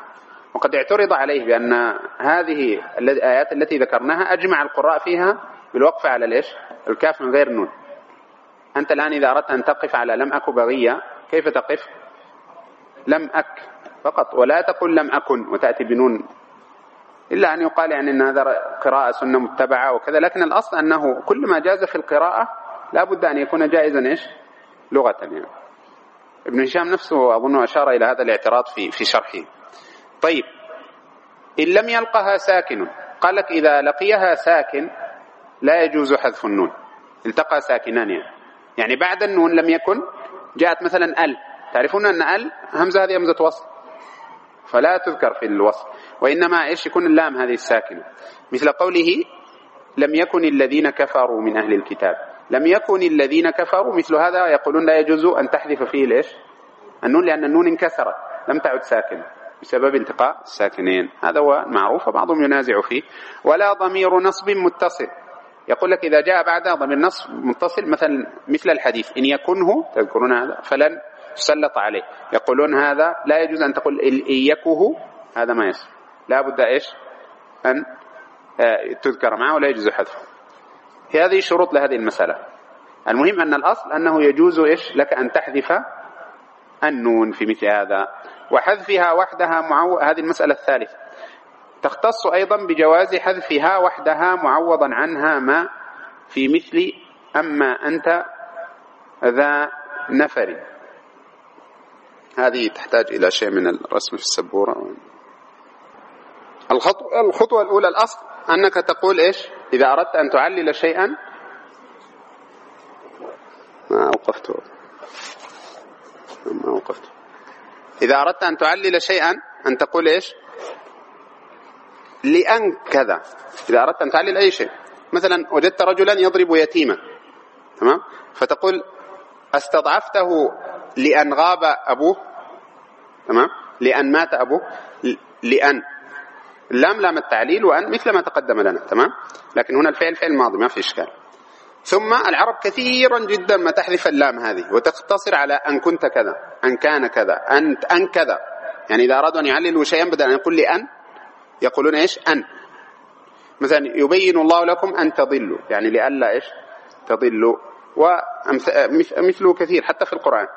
وقد اعترض عليه بأن هذه الآيات التي ذكرناها أجمع القراء فيها بالوقف على الإيش؟ الكاف من غير نون أنت الآن إذا أردت أن تقف على لم أك بغية كيف تقف؟ لم أك فقط. ولا تقل لم أكن وتأتي بنون. إلا أن يقال يعني أن هذا قراءة سنة متبعة وكذا. لكن الأصل أنه كل ما جاز في القراءة لا بد أن يكون جائزا إيش؟ لغة يعني. ابن هشام نفسه أظن أشار إلى هذا الاعتراض في في شرحه. طيب إن لم يلقها ساكن قال لك إذا لقيها ساكن لا يجوز حذف النون. التقى ساكنان يعني. يعني بعد النون لم يكن جاءت مثلا ال. تعرفون أن ال همزة هذه همزة وصل؟ فلا تذكر في الوصف وإنما إيش يكون اللام هذه الساكنة؟ مثل قوله لم يكن الذين كفروا من أهل الكتاب. لم يكن الذين كفروا مثل هذا يقولون لا يجوز أن تحذف فيه ليش؟ النون لأن النون انكسرت لم تعد ساكنة بسبب انتقاء الساكنين. هذا هو المعروف وبعضهم ينازع فيه. ولا ضمير نصب متصل. يقول لك إذا جاء بعدها ضمير نصب متصل مثلا مثل الحديث إن يكنه تذكرون هذا فلن تسلط عليه. يقولون هذا لا يجوز أن تقول إن يكه هذا ما يصح. لا بد إيش؟ أن آه، تذكر معه ولا يجوز حذفه. هذه شروط لهذه المسألة. المهم أن الأصل أنه يجوز إيش؟ لك أن تحذف النون في مثل هذا. وحذفها وحدها معو... هذه المسألة الثالثة. تختص أيضا بجواز حذفها وحدها معوضا عنها ما في مثل أما أنت ذا نفر. هذه تحتاج إلى شيء من الرسم في السبورة. الخطوة, الخطوة الأولى الأصل أنك تقول إيش؟ إذا أردت أن تعلل شيئا ما أوقفته. ما أوقفته. إذا أردت أن تعلل شيئا أن تقول إيش؟ لأن كذا. إذا أردت أن تعلل أي شيء. مثلا وجدت رجلا يضرب يتيما تمام؟ فتقول أستضعفته لأن غاب أبوه تمام؟ لأن مات أبوه لأن اللام لام التعليل وأن مثل ما تقدم لنا تمام؟ لكن هنا الفعل فعل ماضي ما في إشكال. ثم العرب كثيرا جدا ما تحذف اللام هذه وتقتصر على أن كنت كذا أن كان كذا أنت أن كذا. يعني إذا أرادوا أن يعللوا شيئا بدل أن يقول لأن يقولون إيش؟ أن. مثلا يبين الله لكم أن تضلوا يعني لئلا إيش؟ تضلوا. ومثله كثير حتى في القرآن.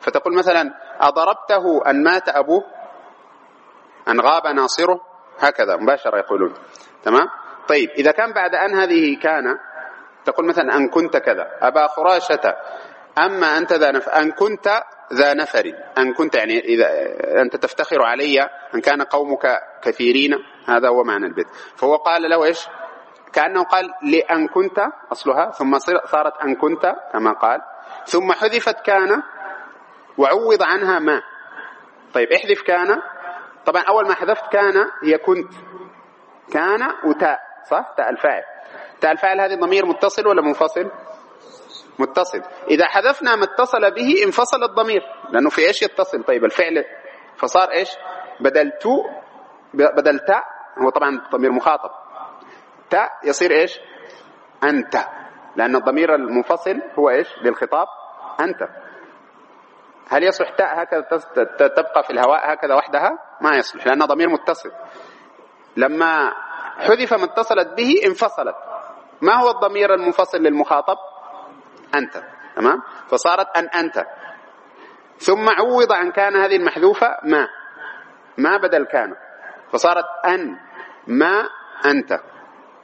فتقول مثلا أضربته أن مات أبوه؟ أن غاب ناصره؟ هكذا مباشرة يقولون. تمام؟ طيب إذا كان بعد أن هذه كان تقول مثلا أن كنت كذا أبا خراشة أما أنت ذا نفر أن كنت ذا نفر أن كنت يعني إذا أنت تفتخر علي أن كان قومك كثيرين هذا هو معنى البيت. فهو قال له إيش؟ كأنه قال لأن كنت أصلها ثم صارت أن كنت كما قال. ثم حذفت كان وعوض عنها ما. طيب احذف كان طبعا أول ما حذفت كان هي كنت. كان وتاء صح؟ تاء الفاعل. تاء الفاعل هذه ضمير متصل ولا منفصل؟ متصل. إذا حذفنا ما اتصل به انفصل الضمير لأنه في إيش يتصل؟ طيب الفعل فصار إيش؟ بدل تو بدل تاء هو طبعا ضمير مخاطب. تاء يصير إيش؟ أنت. لأن الضمير المنفصل هو إيش؟ للخطاب أنت. هل يصلح تاء هكذا تبقى في الهواء هكذا وحدها؟ ما يصلح لأنها ضمير متصل. لما حذف ما اتصلت به انفصلت. ما هو الضمير المنفصل للمخاطب؟ أنت تمام؟ فصارت أن أنت. ثم عوض عن كان هذه المحذوفة ما. ما بدل كان. فصارت أن ما أنت.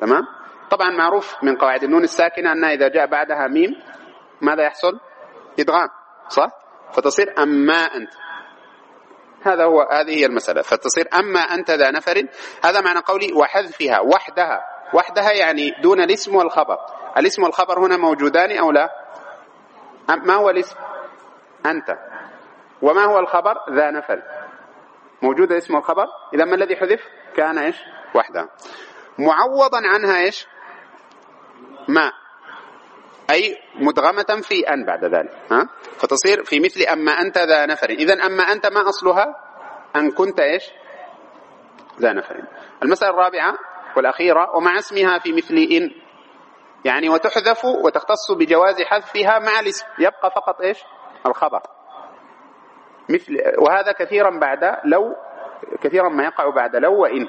تمام؟ طبعا معروف من قواعد النون الساكنة أنها إذا جاء بعدها ميم ماذا يحصل؟ إدغام صح؟ فتصير أما أنت. هذا هو هذه هي المسألة. فتصير أما أنت ذا نفر هذا معنى قولي وحذفها وحدها. وحدها يعني دون الاسم والخبر. الاسم والخبر هنا موجودان أو لا؟ ما هو الاسم؟ أنت. وما هو الخبر؟ ذا نفر. موجود اسم الخبر إذا ما الذي حذف؟ كان إيش؟ وحدها معوضا عنها إيش؟ ما. أي مدغمة في أن بعد ذلك ها؟ فتصير في مثل أما أنت ذا نفر. إذا أما أنت ما أصلها؟ أن كنت إيش؟ ذا نفر. المسألة الرابعة والأخيرة ومع اسمها في مثل إن. يعني وتحذف وتختص بجواز حذفها مع الاسم. يبقى فقط إيش؟ الخبر. مثل وهذا كثيرا بعد لو كثيرا ما يقع بعد لو وإن.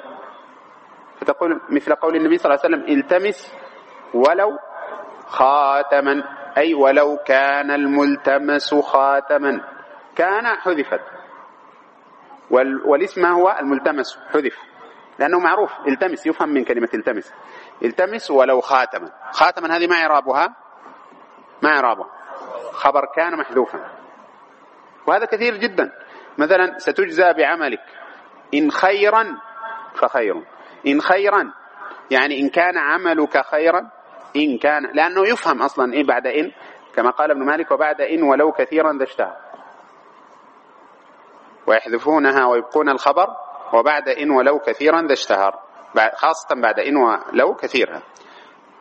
فتقول مثل قول النبي صلى الله عليه وسلم التمس ولو خاتما. أي ولو كان الملتمس خاتما. كان حذفت. والاسم هو الملتمس حذف. لأنه معروف التمس يفهم من كلمة التمس. التمس ولو خاتما. خاتما هذه ما إعرابها؟ ما إعرابها. خبر كان محذوفا. وهذا كثير جدا. مثلا ستجزى بعملك. إن خيرا فخير إن خيرا يعني إن كان عملك خيرا إن كان لأنه يفهم أصلا إيه بعد إن كما قال ابن مالك وبعد إن ولو كثيرا ذا اشتهى. ويحذفونها ويبقون الخبر وبعد إن ولو كثيرا ذا اشتهر. خاصة بعد إن ولو كثيرا.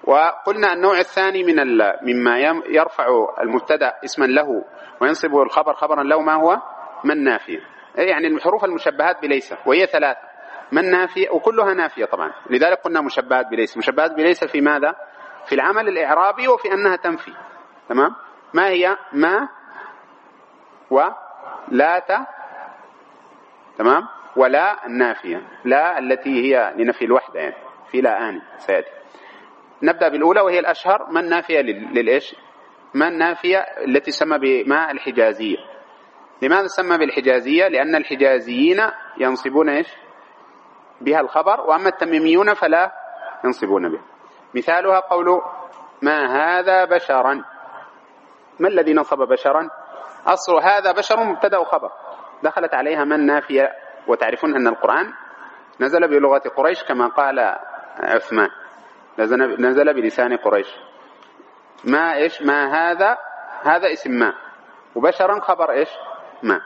وقلنا النوع الثاني من مما يرفع المبتدأ اسما له وينصب الخبر خبرا له ما هو؟ من نافيه يعني الحروف المشبهات بليس وهي ثلاثة. من نافية وكلها نافية طبعا. لذلك قلنا مشبهات بليس. مشبهات بليس في ماذا؟ في العمل الإعرابي وفي أنها تنفي. تمام؟ ما هي؟ ما ولا ت تمام؟ ولا النافية. لا التي هي لنفي الوحدة يعني. في لا آن سيأتي. نبدأ بالأولى وهي الأشهر. ما النافية للإيش؟ ما النافية التي تسمى بما؟ الحجازية. لماذا تسمى بالحجازية؟ لأن الحجازيين ينصبون إيش؟ بها الخبر وأما التميميون فلا ينصبون به مثالها قول ما هذا بشرا. ما الذي نصب بشرا؟ أصل هذا بشر مبتدأ خبر. دخلت عليها من نافية وتعرفون أن القرآن نزل بلغة قريش كما قال عثمان. نزل بلسان قريش. ما إيش؟ ما هذا؟ هذا اسم ما. وبشرا خبر إيش؟ ما.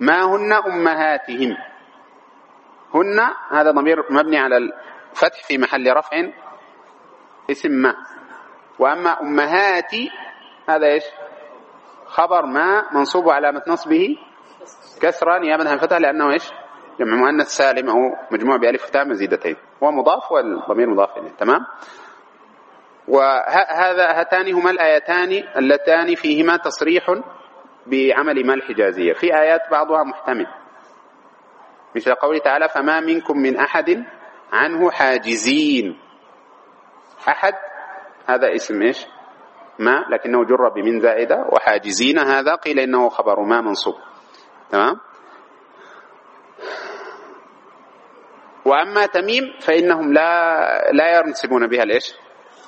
ما هن أمهاتهم؟ هن هذا ضمير مبني على الفتح في محل رفع اسم ما. وأما أمهاتي هذا إيش؟ خبر ما منصوب علامة نصبه كسرا نيابة عن الفتح لأنه إيش؟ جمع مؤنث سالم أو مجموع بألف وتاء مزيدتين. هو مضاف والضمير مضاف إليه. تمام؟ وهذا هاتان هما الآيتان اللتان فيهما تصريح بعمل ما الحجازية في آيات بعضها محتمل. مثل قوله تعالى فما منكم من أحد عنه حاجزين. أحد. هذا اسم إيش؟ ما لكنه جر بمن زائدة. وحاجزين هذا. قيل إنه خبر ما منصوب. تمام؟ وأما تميم فإنهم لا لا ينسبون بها الإيش؟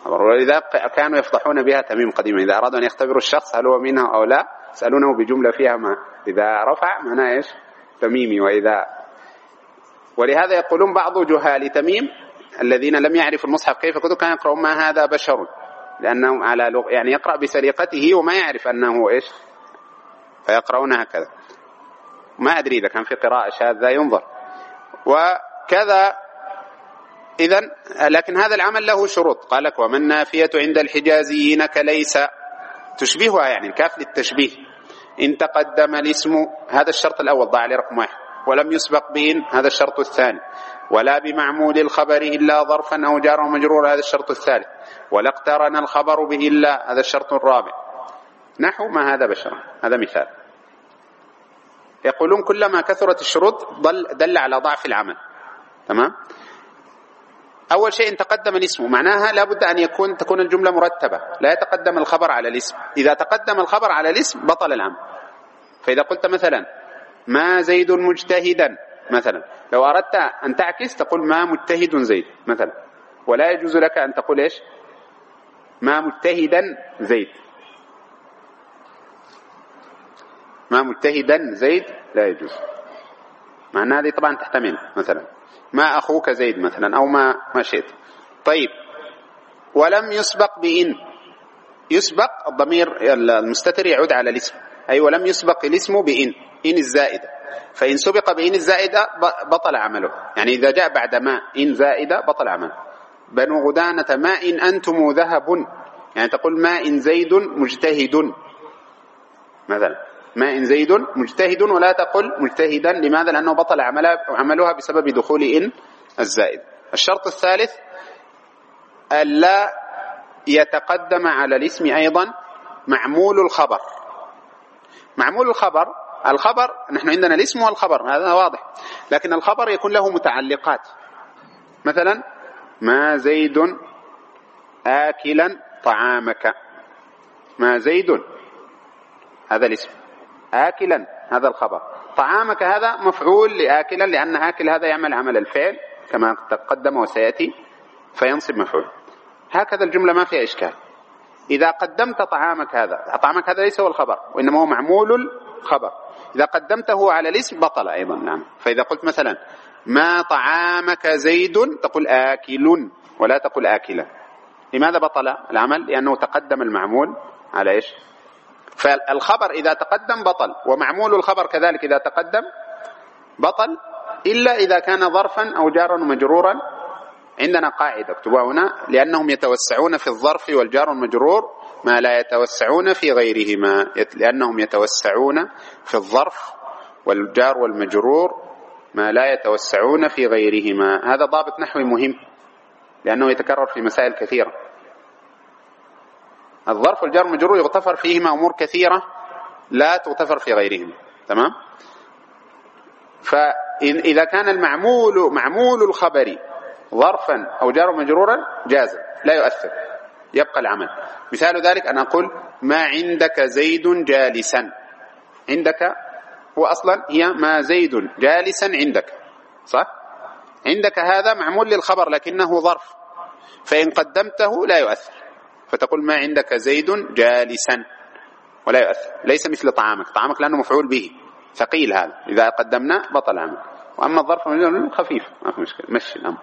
ولذا كانوا يفضحون بها تميم قديما. إذا أرادوا أن يختبروا الشخص هل هو منها أو لا؟ يسألونه بجملة فيها ما. إذا رفع معناه إيش؟ تميمي. وإذا ولهذا يقولون بعض جهال تميم الذين لم يعرفوا المصحف كيف كتب كانوا يقرؤون ما هذا بشر. لأنه على لغ... يعني يقرأ بسليقته وما يعرف أنه إيش؟ فيقرؤون هكذا. ما أدري إذا كان في قراءة شاذة ينظر. وكذا إذا لكن هذا العمل له شروط. قال لك ومن نافية عند الحجازيين كليس. تشبهها يعني الكاف للتشبيه. إن تقدم الاسم هذا الشرط الأول ضع عليه رقم واحد. ولم يسبق بإن هذا الشرط الثاني. ولا بمعمول الخبر إلا ظرفا أو جار ومجرور هذا الشرط الثالث. ولا اقترن الخبر به إلا. هذا الشرط الرابع. نحو ما هذا بشرا. هذا مثال. يقولون كلما كثرت الشروط دل, دل على ضعف العمل. تمام؟ أول شيء تقدم الاسم. معناها لابد أن يكون تكون الجملة مرتبة. لا يتقدم الخبر على الاسم. إذا تقدم الخبر على الاسم بطل العمل. فإذا قلت مثلا ما زيد مجتهدا. مثلا. لو أردت أن تعكس تقول ما مجتهد زيد مثلا. ولا يجوز لك أن تقول إيش؟ ما مجتهدا زيد. ما مجتهدا زيد لا يجوز. مع هذه طبعا تحتمل مثلا. ما أخوك زيد مثلا أو ما ما شئت. طيب. ولم يسبق بإن. يسبق الضمير المستتر يعود على الاسم. أي ولم يسبق الاسم بإن. إن الزائدة. فإن سبق بإن الزائدة بطل عمله. يعني إذا جاء بعد ما إن زائدة بطل عمله. بنو غدانة ما إن أنتم ذهب. يعني تقول ما إن زيد مجتهد. مثلا ما إن زيد مجتهد ولا تقل مجتهدا. لماذا؟ لأنه بطل عملها بسبب دخول إن الزائد. الشرط الثالث ألا يتقدم على الاسم أيضا معمول الخبر. معمول الخبر الخبر نحن عندنا الاسم والخبر هذا واضح. لكن الخبر يكون له متعلقات. مثلا ما زيد آكلا طعامك. ما زيد. هذا الاسم. آكلا. هذا الخبر. طعامك هذا مفعول لآكلا لأن آكل هذا يعمل عمل الفعل كما تقدم وسيأتي فينصب مفعول. هكذا الجملة ما فيها إشكال. إذا قدمت طعامك هذا طعامك هذا ليس هو الخبر وإنما هو معمول الخبر. إذا قدمته على الاسم بطل أيضا نعم. فإذا قلت مثلا ما طعامك زيد؟ تقول آكل ولا تقول آكلا لماذا بطل العمل؟ لأنه تقدم المعمول على إيش؟ فالخبر إذا تقدم بطل ومعمول الخبر كذلك إذا تقدم بطل إلا إذا كان ظرفا أو جارا ومجرورا. عندنا قاعدة اكتبوها هنا لأنهم يتوسعون في الظرف والجار والمجرور ما لا يتوسعون في غيرهما لأنهم يتوسعون في الظرف والجار والمجرور ما لا يتوسعون في غيرهما. هذا ضابط نحوي مهم لأنه يتكرر في مسائل كثيرة. الظرف والجار والمجرور يغتفر فيهما أمور كثيرة لا تغتفر في غيرهما تمام؟ فإذا كان المعمول معمول الخبر ظرفا أو جار مجرورا جاز لا يؤثر يبقى العمل. مثال ذلك أن أقول ما عندك زيد جالسا. عندك هو أصلا هي ما زيد جالسا عندك صح؟ عندك هذا معمول للخبر لكنه ظرف فإن قدمته لا يؤثر. فتقول ما عندك زيد جالسا ولا يؤثر. ليس مثل طعامك طعامك لأنه مفعول به. ثقيل هذا. إذا قدمنا بطل عمل. وأما الظرف خفيف ما في مشكلة مشي الأمر.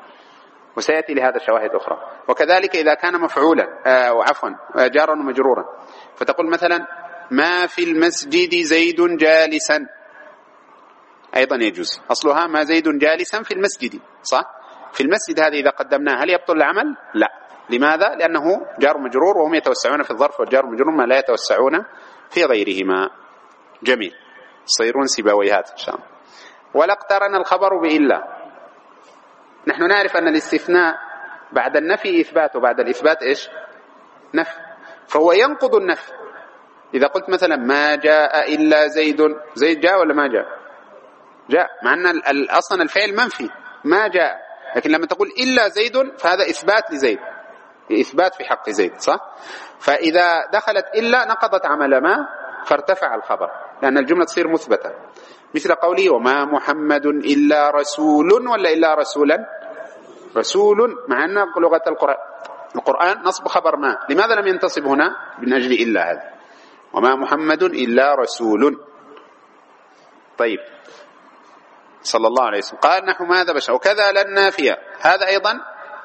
وسيأتي لهذا شواهد أخرى. وكذلك إذا كان مفعولا آه وعفوا آه جارا ومجرورا. فتقول مثلا ما في المسجد زيد جالسا. أيضا يجوز. أصلها ما زيد جالسا في المسجد. صح؟ في المسجد هذه إذا قدمناه هل يبطل العمل؟ لا. لماذا؟ لأنه جار مجرور وهم يتوسعون في الظرف والجار مجرور ما لا يتوسعون في غيرهما. جميل. صيرون سباويهات إن شاء الله. ولا اقترن الخبر بإلا. نحن نعرف أن الاستثناء بعد النفي إثبات وبعد الإثبات إيش؟ نفي. فهو ينقض النفي. إذا قلت مثلا ما جاء إلا زيد زيد جاء ولا ما جاء؟ جاء مع أن أصلا الفعل منفي. ما جاء. لكن لما تقول إلا زيد فهذا إثبات لزيد. إثبات في حق زيد صح؟ فإذا دخلت إلا نقضت عمل ما فارتفع الخبر لأن الجملة تصير مثبتة. مثل قوله وما محمد إلا رسول ولا إلا رسولا؟ رسول مع أن لغة القرآن القرآن نصب خبر ما. لماذا لم ينتصب هنا؟ من أجل إلا هذا. وما محمد إلا رسول. طيب. صلى الله عليه وسلم. قال نحو ماذا بشر؟ وكذا لن نافية هذا أيضا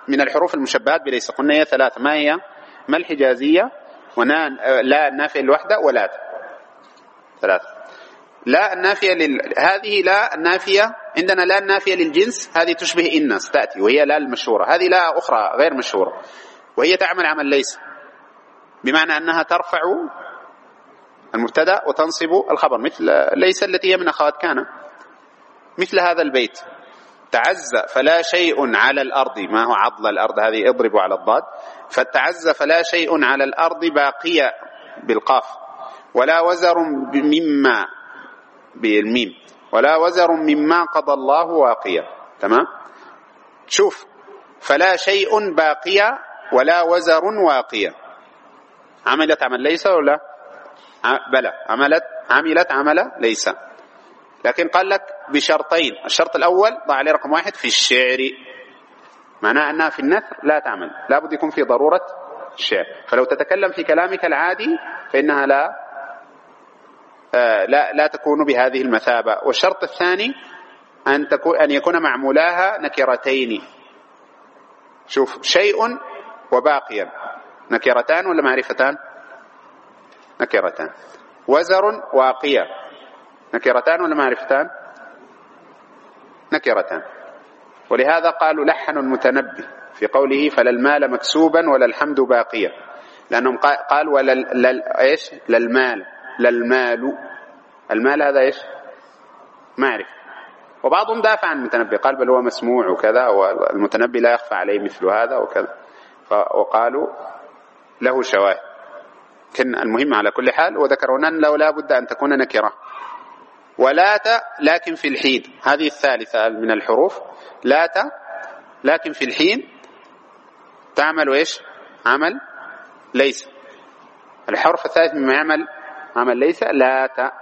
من الحروف المشبهات بليس. قلنا هي ثلاثة ما هي؟ ما الحجازية؟ ونا لا النافية الوحدة ولا ثلاثة. لا النافية لل... هذه لا النافية عندنا لا النافية للجنس هذه تشبه إن ستأتي وهي لا المشهورة هذه لا أخرى غير مشهورة وهي تعمل عمل ليس بمعنى أنها ترفع المبتدأ وتنصب الخبر مثل ليس التي هي من أخوات كان مثل هذا البيت تعز فلا شيء على الأرض ما هو عضل الأرض هذه اضرب على الضاد فتعز فلا شيء على الأرض باقية بالقاف ولا وزر مما بالميم. ولا وزر مما قضى الله واقيا. تمام؟ شوف فلا شيء باقيا ولا وزر واقيا. عملت عمل ليس ولا بلى. عملت عملت عمل ليس. لكن قال لك بشرطين. الشرط الأول ضع عليه رقم واحد في الشعر. معناه أنها في النثر لا تعمل. لابد يكون في ضرورة الشعر فلو تتكلم في كلامك العادي فإنها لا لا لا تكون بهذه المثابة. والشرط الثاني أن تكون أن يكون معمولاها نكرتين. شوف شيء وباقيا. نكرتان ولا معرفتان؟ نكرتان. وزر واقيا. نكرتان ولا معرفتان؟ نكرتان. ولهذا قالوا لحن المتنبي في قوله فلا المال مكسوبا ولا الحمد باقيا. لأنهم قال ولا إيش؟ للمال للمال المال. هذا إيش؟ معرفة وبعضهم دافع عن المتنبي. قال بل هو مسموع وكذا والمتنبي لا يخفى عليه مثل هذا وكذا. وقالوا له شواهد. لكن المهم على كل حال وذكروا أن لو لا بد أن تكون نكرة. ولات لكن في الحين. هذه الثالثة من الحروف. لات لكن في الحين تعمل إيش؟ عمل ليس. الحرف الثالث مما يعمل عمل ليس لات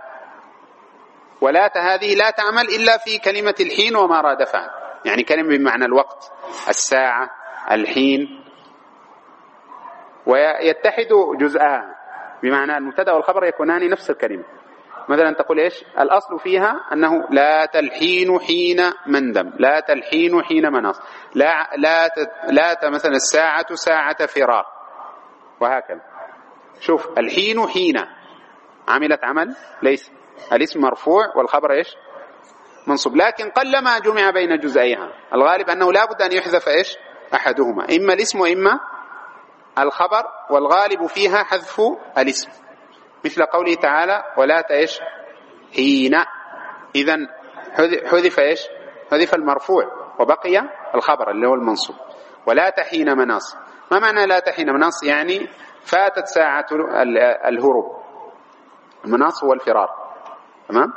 ولات هذه لا تعمل إلا في كلمة الحين وما رادفها يعني كلمة بمعنى الوقت الساعة الحين. ويتحد جزءان بمعنى المبتدا والخبر يكونان نفس الكلمة. مثلا تقول إيش؟ الأصل فيها أنه لا تلحين حين مندم. لا تلحين حين مناص. لا لا لا مثلا الساعة ساعة فرار وهكذا. شوف الحين حين. عملت عمل ليس. الاسم مرفوع والخبر إيش؟ منصوب. لكن قلما جمع بين جزئيها. الغالب أنه لا بد أن يحذف إيش؟ أحدهما. إما الاسم وإما الخبر والغالب فيها حذف الاسم. مثل قوله تعالى ولا إيش حين اذا حذف إيش؟ حذف المرفوع. وبقي الخبر اللي هو المنصوب. ولا تحين مناص ما معنى لا تحين مناص يعني فاتت ساعة الهروب. المناص هو الفرار تمام؟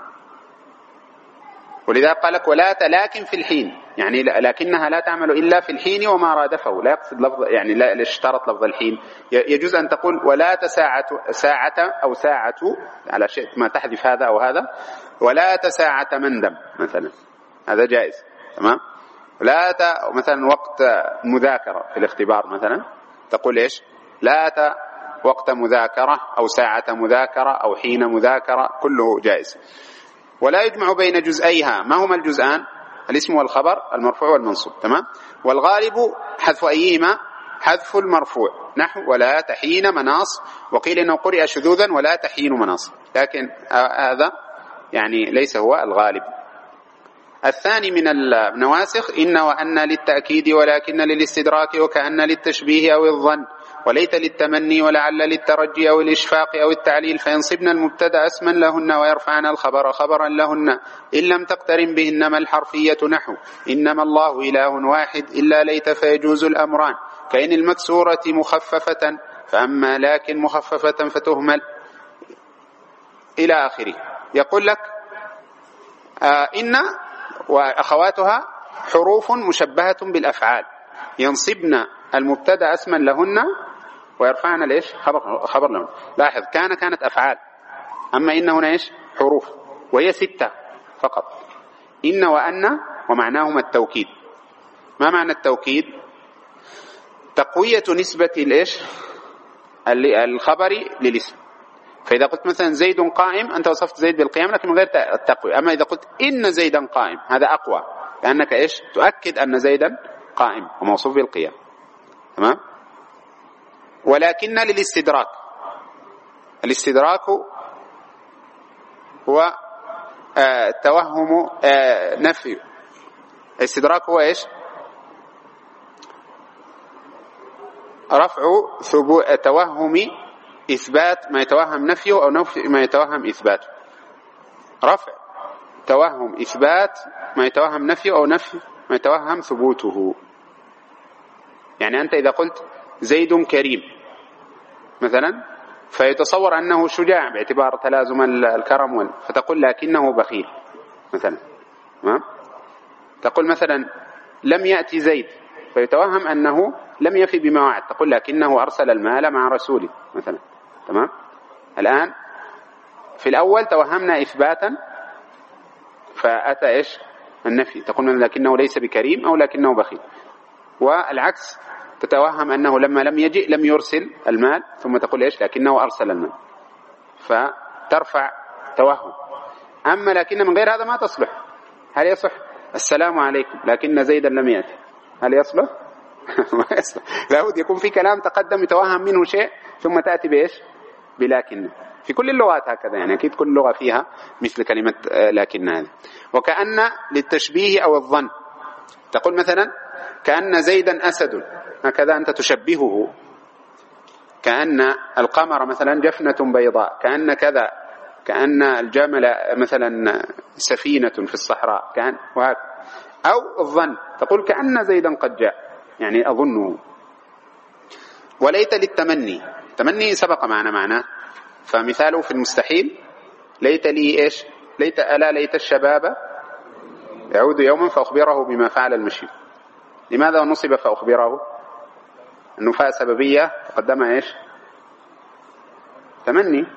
ولذا قال لك ولا لكن في الحين. يعني لكنها لا تعمل إلا في الحين وما رادفه لا يقصد لفظ يعني لا اشترط لفظ الحين. يجوز أن تقول ولا ساعة ساعة أو ساعة على شيء ما تحذف هذا أو هذا. ولا ساعة مندم مثلا. هذا جائز. تمام؟ لا مثلا وقت مذاكرة في الاختبار مثلا. تقول إيش؟ لا وقت مذاكرة أو ساعة مذاكرة أو حين مذاكرة كله جائز. ولا يجمع بين جزئيها. ما هما الجزءان الاسم والخبر المرفوع والمنصوب تمام؟ والغالب حذف أيهما؟ حذف المرفوع. نحو ولا تحين مناص. وقيل إنه قرئ شذوذا ولا تحين مناص. لكن هذا يعني ليس هو الغالب. الثاني من النواسخ إن وأن للتأكيد ولكن للاستدراك وكأن للتشبيه أو الظن. وليت للتمني ولعل للترجي أو الإشفاق أو التعليل فينصبن المبتدأ اسما لهن ويرفعن الخبر خبرا لهن. إن لم تقترن بهنما الحرفية نحو. إنما الله إله واحد إلا ليت فيجوز الأمران. كإن المكسورة مخففة فأما لكن مخففة فتهمل. إلى آخره. يقول لك آه إن وأخواتها حروف مشبهة بالأفعال. ينصبن المبتدأ اسما لهن ويرفعن ليش خبر خبر لهن لاحظ كان كانت أفعال. أما إن هنا إيش؟ حروف. وهي ستة فقط. إن وأن ومعناهما التوكيد. ما معنى التوكيد؟ تقوية نسبة الإيش؟ الخبر للاسم. فإذا قلت مثلا زيد قائم أنت وصفت زيد بالقيام لكن من غير التقوية. أما إذا قلت إن زيدا قائم هذا أقوى. لأنك إيش؟ تؤكد أن زيدا قائم وموصوف بالقيام. تمام؟ ولكن للاستدراك. الاستدراك هو آه توهم آه نفي. الاستدراك هو إيش؟ رفع توهم إثبات ما يتوهم نفيه أو نفي ما يتوهم إثباته. رفع توهم إثبات ما يتوهم نفيه أو نفي ما يتوهم ثبوته. يعني أنت إذا قلت زيد كريم. مثلا فيتصور أنه شجاع باعتبار تلازم الكرم فتقول لكنه بخيل. مثلا تقول مثلا لم يأتي زيد. فيتوهم أنه لم يفي بما وعد. تقول لكنه أرسل المال مع رسوله. مثلا تمام؟ الآن في الأول توهمنا إثباتا فأتى إيش؟ النفي. تقول لكنه ليس بكريم أو لكنه بخيل. والعكس تتوهم أنه لما لم يجئ لم يرسل المال ثم تقول إيش؟ لكنه أرسل المال. فترفع توهم. أما لكن من غير هذا ما تصلح. هل يصح؟ السلام عليكم. لكن زيدا لم يأتي. هل يصلح؟ ما يصلح. لابد يكون في كلام تقدم يتوهم منه شيء ثم تأتي بإيش؟ بلكن. في كل اللغات هكذا يعني. أكيد كل لغة فيها مثل كلمة آه، لكن هذه. وكأن للتشبيه أو الظن. تقول مثلا كأن زيدا أسد. هكذا أنت تشبهه. كأن القمر مثلا جفنة بيضاء كأن كذا كأن الجمل مثلا سفينة في الصحراء كأن وهكذا. أو الظن تقول كأن زيدا قد جاء يعني أظنه. وليت للتمني. تمني سبق معنا معناه. فمثاله في المستحيل ليت لي إيش؟ ليت ألا ليت الشباب يعود يوما فأخبره بما فعل المشي. لماذا نصب فأخبره؟ النفاة سببية تقدمها إيش؟ تمني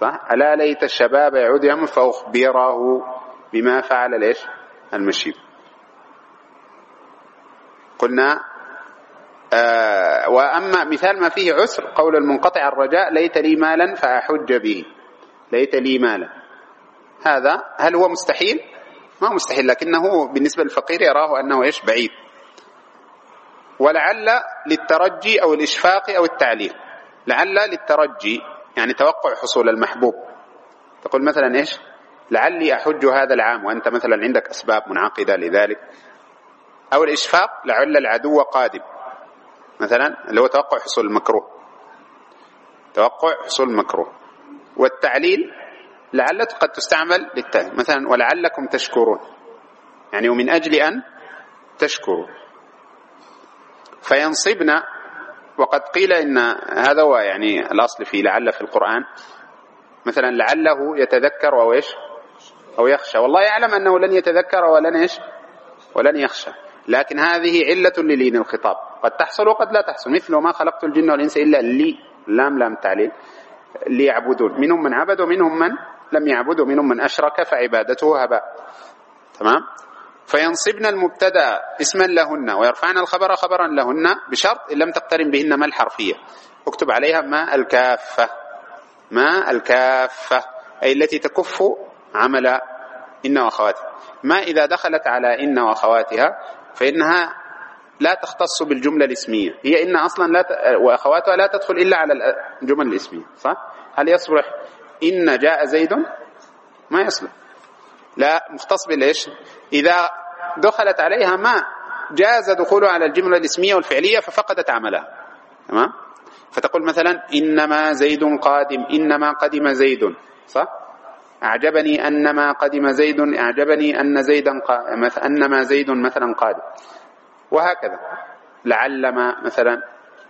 صح؟ ألا ليت الشباب يعود يوما فأخبره بما فعل ليش المشيب. قلنا آه وأما مثال ما فيه عسر قول المنقطع الرجاء ليت لي مالا فأحج به. ليت لي مالا. هذا هل هو مستحيل؟ ما مستحيل لكنه بالنسبة للفقير يراه أنه إيش؟ بعيد. ولعل للترجي أو الإشفاق أو التعليل لعل للترجي يعني توقع حصول المحبوب. تقول مثلا إيش؟ لعلي أحج هذا العام وأنت مثلا عندك أسباب منعقدة لذلك. أو الإشفاق لعل العدو قادم. مثلا اللي هو توقع حصول المكروه. توقع حصول المكروه. والتعليل لعل قد تستعمل للتهديد مثلا ولعلكم تشكرون. يعني ومن أجل أن تشكروا فينصبنا. وقد قيل إن هذا هو يعني الأصل في لعل في القرآن. مثلا لعله يتذكر أو إيش؟ أو يخشى. والله يعلم أنه لن يتذكر ولن إيش؟ ولن يخشى. لكن هذه علة للين الخطاب. قد تحصل وقد لا تحصل. مثل ما خلقت الجن والإنس إلا لي لام لام تعليل. ليعبدون. منهم من عبد ومنهم من لم يعبد. ومنهم من أشرك فعبادته هباء. تمام؟ فينصبن المبتدأ اسما لهن ويرفعن الخبر خبرا لهن بشرط إن لم تقترن بهن ما الحرفية. اكتب عليها ما الكافة. ما الكافة. أي التي تكف عمل إن وأخواتها. ما إذا دخلت على إن وأخواتها فإنها لا تختص بالجملة الإسمية. هي إن أصلا لا ت... وأخواتها لا تدخل إلا على الجمل الإسمية صح؟ هل يصلح إن جاء زيد؟ ما يصلح. لا مختص بالإيش؟ إذا دخلت عليها ما جاز دخولها على الجملة الاسمية والفعلية ففقدت عملها. تمام؟ فتقول مثلا إنما زيد قادم إنما قدم زيد. صح؟ أعجبني أنما قدم زيد أعجبني أن زيدا أنما زيد مثلا قادم. وهكذا. لعلما مثلا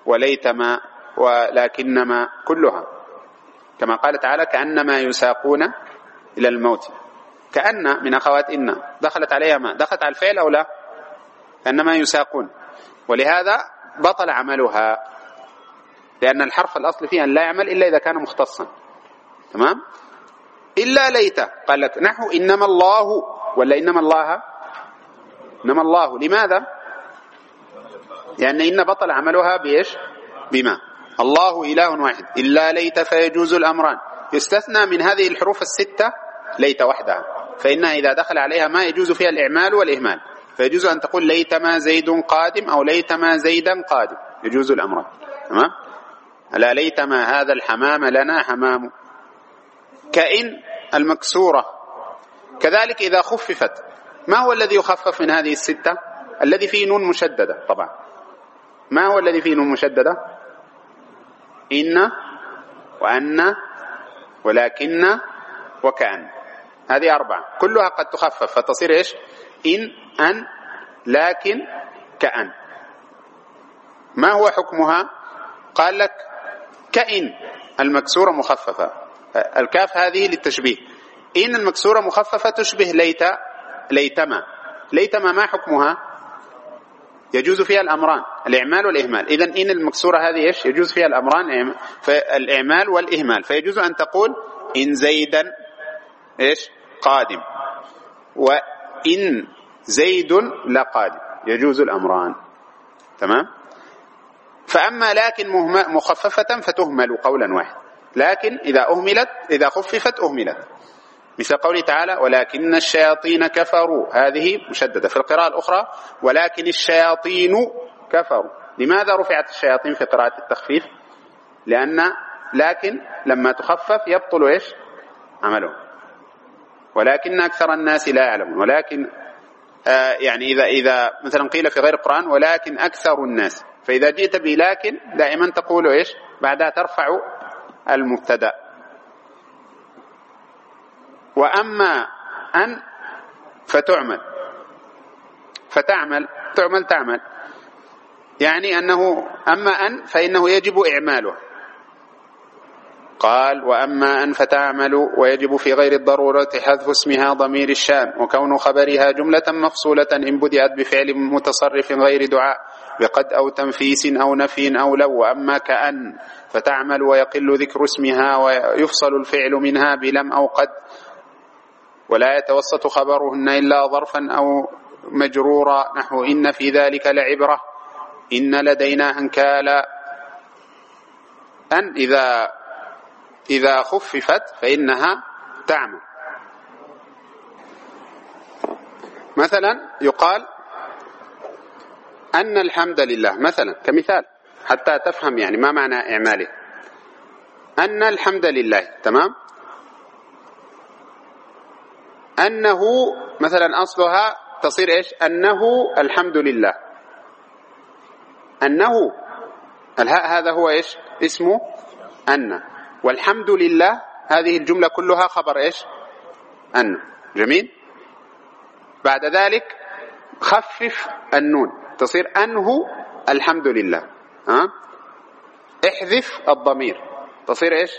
وليتما ولكنما كلها. كما قال تعالى كأنما يساقون إلى الموت. كأن من أخوات إن. دخلت عليها ما؟ دخلت على الفعل أو لا؟ كأنما يساقون. ولهذا بطل عملها. لأن الحرف الأصل فيه أن لا يعمل إلا إذا كان مختصا. تمام؟ إلا ليت. قال لك نحو إنما الله. ولا إنما الله؟ إنما الله. لماذا؟ لأن إن بطل عملها بإيش؟ بما؟ الله إله واحد. إلا ليت فيجوز الأمران. يستثنى من هذه الحروف الستة ليت وحدها. فإنها إذا دخل عليها ما يجوز فيها الإعمال والإهمال. فيجوز أن تقول ليتما زيد قادم أو ليتما زيدا قادم. يجوز الأمران تمام؟ ألا ليتما هذا الحمام لنا حمام. كإن المكسورة. كذلك إذا خففت. ما هو الذي يخفف من هذه الستة؟ الذي فيه نون مشددة طبعا. ما هو الذي فيه نون مشددة؟ إن وأن ولكن وكأن. هذه أربعة. كلها قد تخفف. فتصير إيش؟ إن أن لكن كأن. ما هو حكمها؟ قال لك كإن. المكسورة مخففة. الكاف هذه للتشبيه. إن المكسورة مخففة تشبه ليت ليتما. ليتما ما حكمها؟ يجوز فيها الأمران. الإعمال والإهمال. إذا إن المكسورة هذه إيش؟ يجوز فيها الأمران الإعمال والإهمال. فيجوز أن تقول إن زيدا إيش؟ قادم. وإن زيد لقادم. يجوز الأمران. تمام؟ فأما لكن مخففة فتهمل قولا واحد لكن إذا أهملت إذا خففت أهملت. مثل قوله تعالى ولكن الشياطين كفروا. هذه مشددة. في القراءة الأخرى ولكن الشياطين كفروا. لماذا رفعت الشياطين في قراءة التخفيف؟ لأن لكن لما تخفف يبطل إيش؟ عملهم ولكن أكثر الناس لا يعلمون. ولكن آه يعني إذا إذا مثلا قيل في غير القرآن ولكن أكثر الناس. فإذا جئت بلكن دائما تقول إيش؟ بعدها ترفع المبتدأ. وأما أن فتعمل. فتعمل تعمل تعمل. يعني أنه أما أن فإنه يجب إعماله. قال وأما أن فتعمل ويجب في غير الضرورة حذف اسمها ضمير الشان وكون خبرها جملة مفصولة إن بدأت بفعل متصرف غير دعاء بقد أو تنفيس أو نفي أو لو وأما كأن فتعمل ويقل ذكر اسمها ويفصل الفعل منها بلم أو قد ولا يتوسط خبرهن إلا ظرفا أو مجرورا. نحو إن في ذلك لعبرة إن لدينا أنكالا أن إذا إذا خففت فإنها تعمل مثلا يقال أن الحمد لله مثلا كمثال حتى تفهم يعني ما معنى إعماله. أن الحمد لله تمام؟ أنه مثلا أصلها تصير إيش؟ أنه الحمد لله. أنه الهاء هذا هو إيش؟ اسمه أن. والحمد لله هذه الجملة كلها خبر إيش؟ أن جميل؟ بعد ذلك خفف النون. تصير أنه الحمد لله. ها؟ احذف الضمير. تصير إيش؟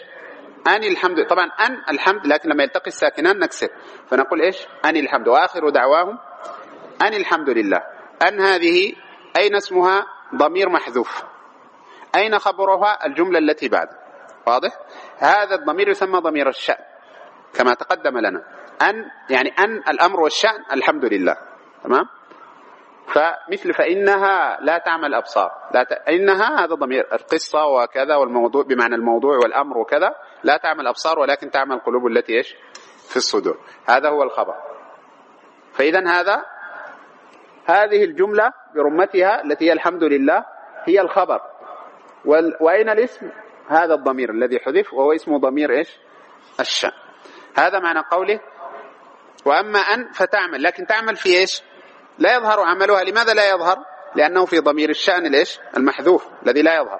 أن الحمد طبعا أن الحمد لكن لما يلتقي الساكنان نكسر فنقول إيش؟ أن الحمد. وآخر دعواهم أن الحمد لله. أن هذه أين اسمها؟ ضمير محذوف. أين خبرها؟ الجملة التي بعد. واضح؟ هذا الضمير يسمى ضمير الشأن كما تقدم لنا. أن يعني أن الأمر والشأن الحمد لله تمام؟ فمثل فإنها لا تعمل أبصار لا ت... إنها هذا ضمير القصة وكذا والموضوع بمعنى الموضوع والأمر وكذا لا تعمل أبصار ولكن تعمل القلوب التي إيش؟ في الصدور. هذا هو الخبر. فإذا هذا هذه الجملة برمتها التي هي الحمد لله هي الخبر. وال... وأين الاسم؟ هذا الضمير الذي حذف وهو اسمه ضمير إيش؟ الشأن. هذا معنى قوله وأما أن فتعمل لكن تعمل في إيش؟ لا يظهر عملها. لماذا لا يظهر؟ لأنه في ضمير الشأن الإيش؟ المحذوف الذي لا يظهر.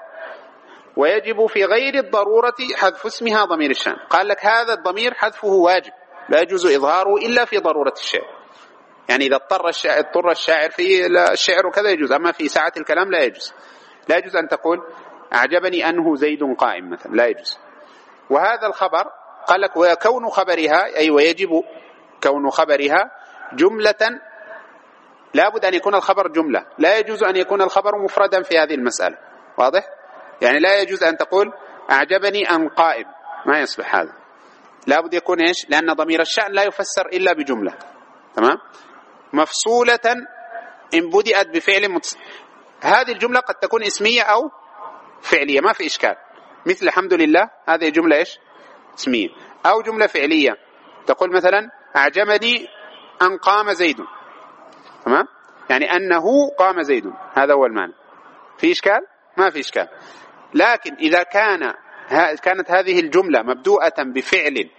ويجب في غير الضرورة حذف اسمها ضمير الشأن. قال لك هذا الضمير حذفه واجب لا يجوز إظهاره إلا في ضرورة الشعر يعني إذا اضطر الشاعر, اضطر الشاعر في الشعر وكذا يجوز أما في ساعة الكلام لا يجوز. لا يجوز أن تقول أعجبني أنه زيد قائم مثلا لا يجوز. وهذا الخبر قال لك وكون خبرها أي ويجب كون خبرها جملة لابد أن يكون الخبر جملة. لا يجوز أن يكون الخبر مفردا في هذه المسألة. واضح؟ يعني لا يجوز أن تقول أعجبني أن قائم. ما يصبح هذا. لابد يكون إيش؟ لأن ضمير الشأن لا يفسر إلا بجملة. تمام؟ مفصولة إن بدأت بفعل متص... هذه الجملة قد تكون اسمية أو فعلية ما في إشكال. مثل الحمد لله هذه جملة إيش؟ اسمية أو جملة فعلية. تقول مثلا أعجبني أن قام زيد. تمام؟ يعني أنه قام زيد. هذا هو المعنى. في إشكال؟ ما في إشكال. لكن إذا كان كانت هذه الجملة مبدوءة بفعل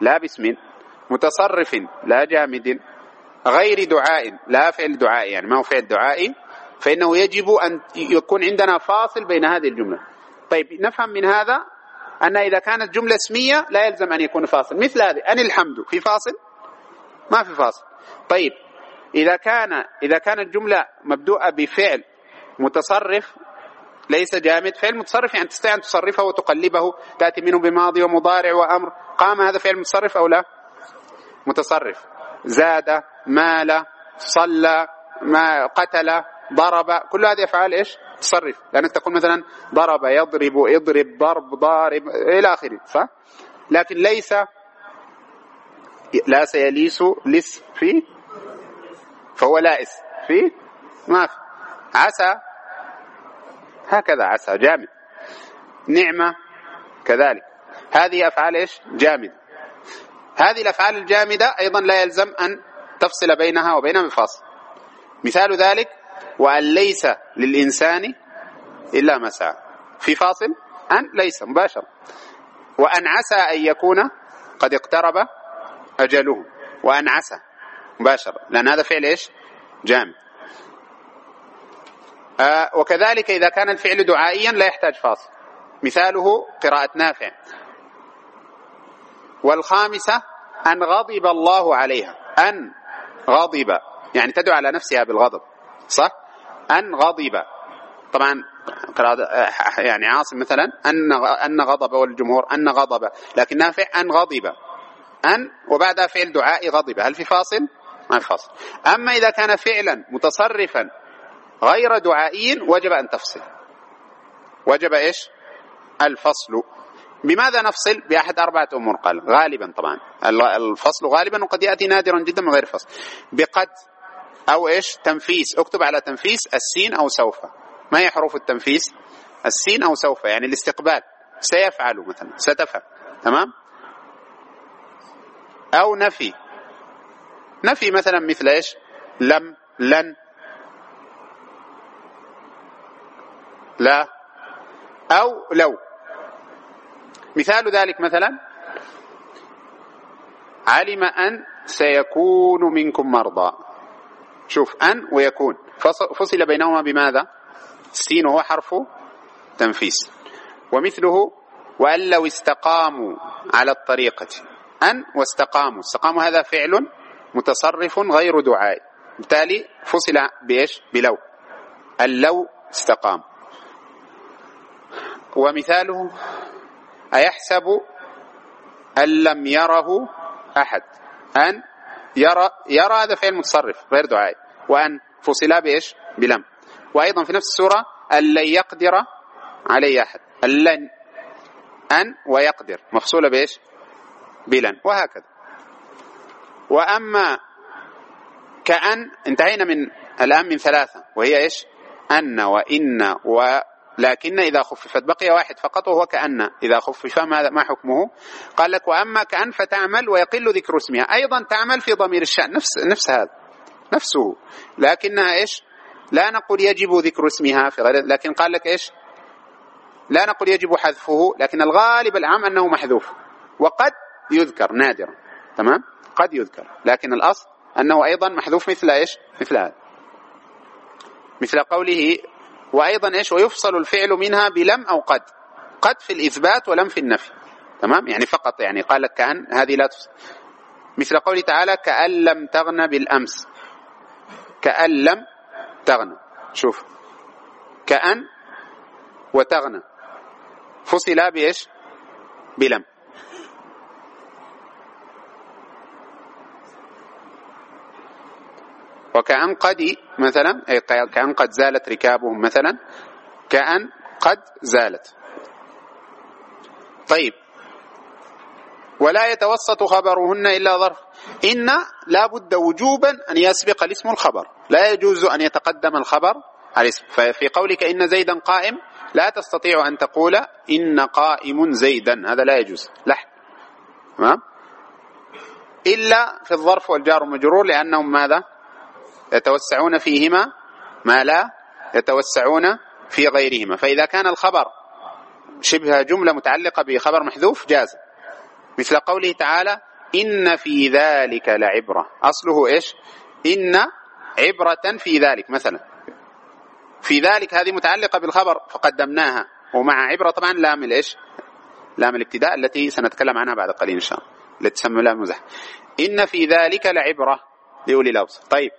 لا باسم متصرف لا جامد غير دعاء لا فعل دعاء يعني ما هو فعل دعائي فإنه يجب أن يكون عندنا فاصل بين هذه الجملة. طيب نفهم من هذا أن إذا كانت جملة اسمية لا يلزم أن يكون فاصل. مثل هذه أن الحمد. في فاصل؟ ما في فاصل. طيب إذا كان إذا كانت جملة مبدوءة بفعل متصرف ليس جامد فعل متصرف يعني تستطيع أن تصرفه وتقلبه تأتي منه بماضي ومضارع وأمر. قام هذا فعل متصرف أو لا؟ متصرف. زاد مال صلى ما قتل ضرب. كل هذه أفعال إيش؟ تصرف. لأنك تقول مثلا ضرب يضرب اضرب ضرب ضارب إلى آخره. صح لكن ليس لا سيليس لس في فهو لائس في ما في. عسى هكذا عسى جامد. نعمة كذلك. هذه أفعال إيش؟ جامد هذه الأفعال الجامدة أيضا لا يلزم أن تفصل بينها وبينها بفاصل مثال ذلك وأن ليس للإنسان إلا ما سعى في فاصل. أن ليس مباشرة وأن عسى أن يكون قد اقترب أجله. وأن عسى مباشرة لأن هذا فعل إيش؟ جامد آه وكذلك إذا كان الفعل دعائيا لا يحتاج فاصل. مثاله قراءة نافع. والخامسة أن غضب الله عليها. أن غضب يعني تدعو على نفسها بالغضب. صح؟ أن غضب. طبعا يعني عاصم مثلا أن أن غضب والجمهور أن غضب. لكن نافع أن غضب. أن وبعدها فعل دعاء غضب. هل في فاصل؟ ما في فاصل. أما إذا كان فعلا متصرفا غير دعائي وجب أن تفصل. وجب إيش؟ الفصل. بماذا نفصل؟ بأحد أربعة أمور قال. غالبا طبعا. الفصل غالبا وقد يأتي نادرا جدا من غير فصل. بقد أو إيش؟ تنفيس. اكتب على تنفيس السين أو سوف. ما هي حروف التنفيس؟ السين أو سوف يعني الاستقبال. سيفعل مثلا ستفعل. تمام؟ أو نفي. نفي مثلا مثل إيش؟ لم لن. لا. أو لو. مثال ذلك مثلا. علم أن سيكون منكم مرضى. شوف أن ويكون. فصل بينهما بماذا؟ السين هو حرف تنفيس. ومثله وأن لو استقاموا على الطريقة. أن واستقاموا. استقاموا هذا فعل متصرف غير دعاء بالتالي فصل بإيش؟ بلو. اللو استقام. ومثاله أيحسب أن لم يره أحد. أن يرى يرى هذا فعل متصرف غير دعائي. وأن فصلا بإيش؟ بلم. وأيضا في نفس السورة أن لن يقدر علي أحد. لن أن ويقدر. مفصولة بإيش؟ بلن. وهكذا. وأما كأن انتهينا من الآن من ثلاثة وهي إيش؟ أن وإن و لكن إذا خففت بقي واحد فقط وهو كأن. إذا خفف ما حكمه؟ قال لك وأما كأن فتعمل ويقل ذكر اسمها. أيضا تعمل في ضمير الشأن. نفس نفس هذا. نفسه. لكنها إيش؟ لا نقول يجب ذكر اسمها في غير لكن قال لك إيش؟ لا نقول يجب حذفه لكن الغالب العام أنه محذوف. وقد يذكر نادرا. تمام؟ قد يذكر. لكن الأصل أنه أيضا محذوف مثل إيش؟ مثل هذا. مثل قوله وأيضا إيش؟ ويفصل الفعل منها بلم أو قد. قد في الإثبات ولم في النفي. تمام؟ يعني فقط يعني قال كأن هذه لا تفصل. مثل قوله تعالى كأن لم تغن بالأمس. كأن لم تغنى شوف. كأن وتغنى فصلا بإيش؟ بلم. وكأن قد مثلا أي كأن قد زالت ركابهم مثلا كأن قد زالت. طيب. ولا يتوسط خبرهن إلا ظرف. إن لا بد وجوبا أن يسبق الاسم الخبر. لا يجوز أن يتقدم الخبر على الاسم. ففي قولك إن زيدا قائم لا تستطيع أن تقول إن قائم زيدا. هذا لا يجوز. لحن تمام؟ إلا في الظرف والجار والمجرور لأنهم ماذا؟ يتوسعون فيهما ما لا يتوسعون في غيرهما. فإذا كان الخبر شبه جملة متعلقة بخبر محذوف جاز. مثل قوله تعالى إن في ذلك لعبرة. أصله إيش؟ إن عبرة في ذلك مثلا. في ذلك هذه متعلقة بالخبر فقدمناها. ومع عبرة طبعا لام الإيش؟ لام الابتداء التي سنتكلم عنها بعد قليل إن شاء الله التي تسمى لام مزح. إن في ذلك لعبرة لأولي الأبصار. طيب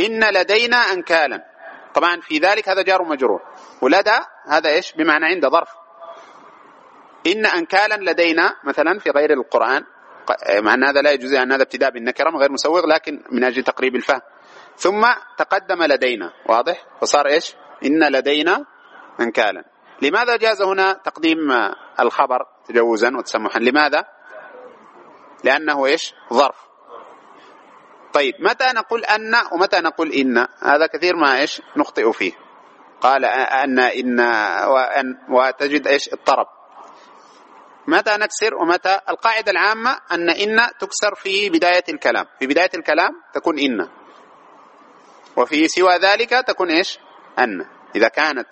إن لدينا أنكالا. طبعا في ذلك هذا جار مجرور. ولدى هذا إيش؟ بمعنى عند ظرف. إن أنكالا لدينا مثلا في غير القرآن مع أن هذا لا يجوز أن هذا ابتداء بالنكرة من غير مسوغ لكن من أجل تقريب الفهم. ثم تقدم لدينا. واضح؟ فصار إيش؟ إن لدينا أنكالا. لماذا جاز هنا تقديم الخبر تجوزا وتسمحا لماذا؟ لأنه إيش؟ ظرف. طيب متى نقول أن ومتى نقول إن؟ هذا كثير ما إيش نخطئ فيه. قال أن إن وأن وتجد إيش؟ الطرب. متى نكسر ومتى؟ القاعدة العامة أن إن تكسر في بداية الكلام. في بداية الكلام تكون إن. وفي سوى ذلك تكون إيش؟ أن. إذا كانت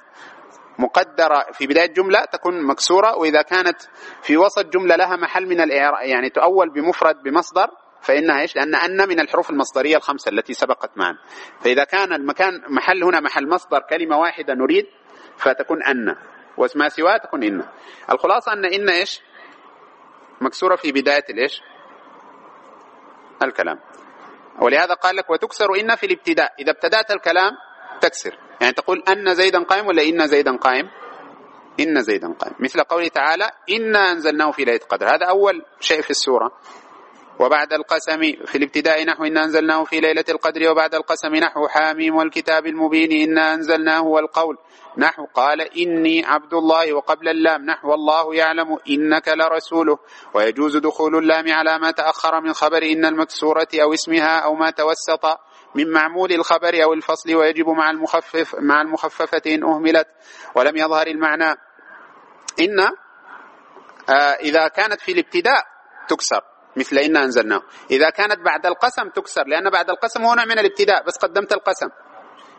مقدرة في بداية جملة تكون مكسورة وإذا كانت في وسط جملة لها محل من الإعراب يعني تؤول بمفرد بمصدر فإنها إيش؟ لأن أن من الحروف المصدرية الخمسة التي سبقت معنا. فإذا كان المكان محل هنا محل مصدر كلمة واحدة نريد فتكون أن. واسمها سواه تكون إن. الخلاصة أن إن إيش؟ مكسورة في بداية الإيش؟ الكلام. ولهذا قال لك وتكسر إن في الابتداء. إذا ابتدأت الكلام تكسر. يعني تقول أن زيدا قائم ولا إن زيدا قائم؟ إن زيدا قائم. مثل قوله تعالى إنا أنزلناه في ليلة القدر. هذا أول شيء في السورة. وبعد القسم في الابتداء نحو إنا أنزلناه في ليلة القدر وبعد القسم نحو حاميم والكتاب المبين إنا أنزلناه والقول. نحو قال إني عبد الله وقبل اللام نحو الله يعلم إنك لرسوله. ويجوز دخول اللام على ما تأخر من خبر إن المكسورة أو اسمها أو ما توسط من معمول الخبر أو الفصل ويجب مع المخفف مع المخففة إن أهملت. ولم يظهر المعنى إن آه إذا كانت في الابتداء تكسر. مثل إنا أنزلناه. إذا كانت بعد القسم تكسر لأن بعد القسم هو نوع من الابتداء بس قدمت القسم.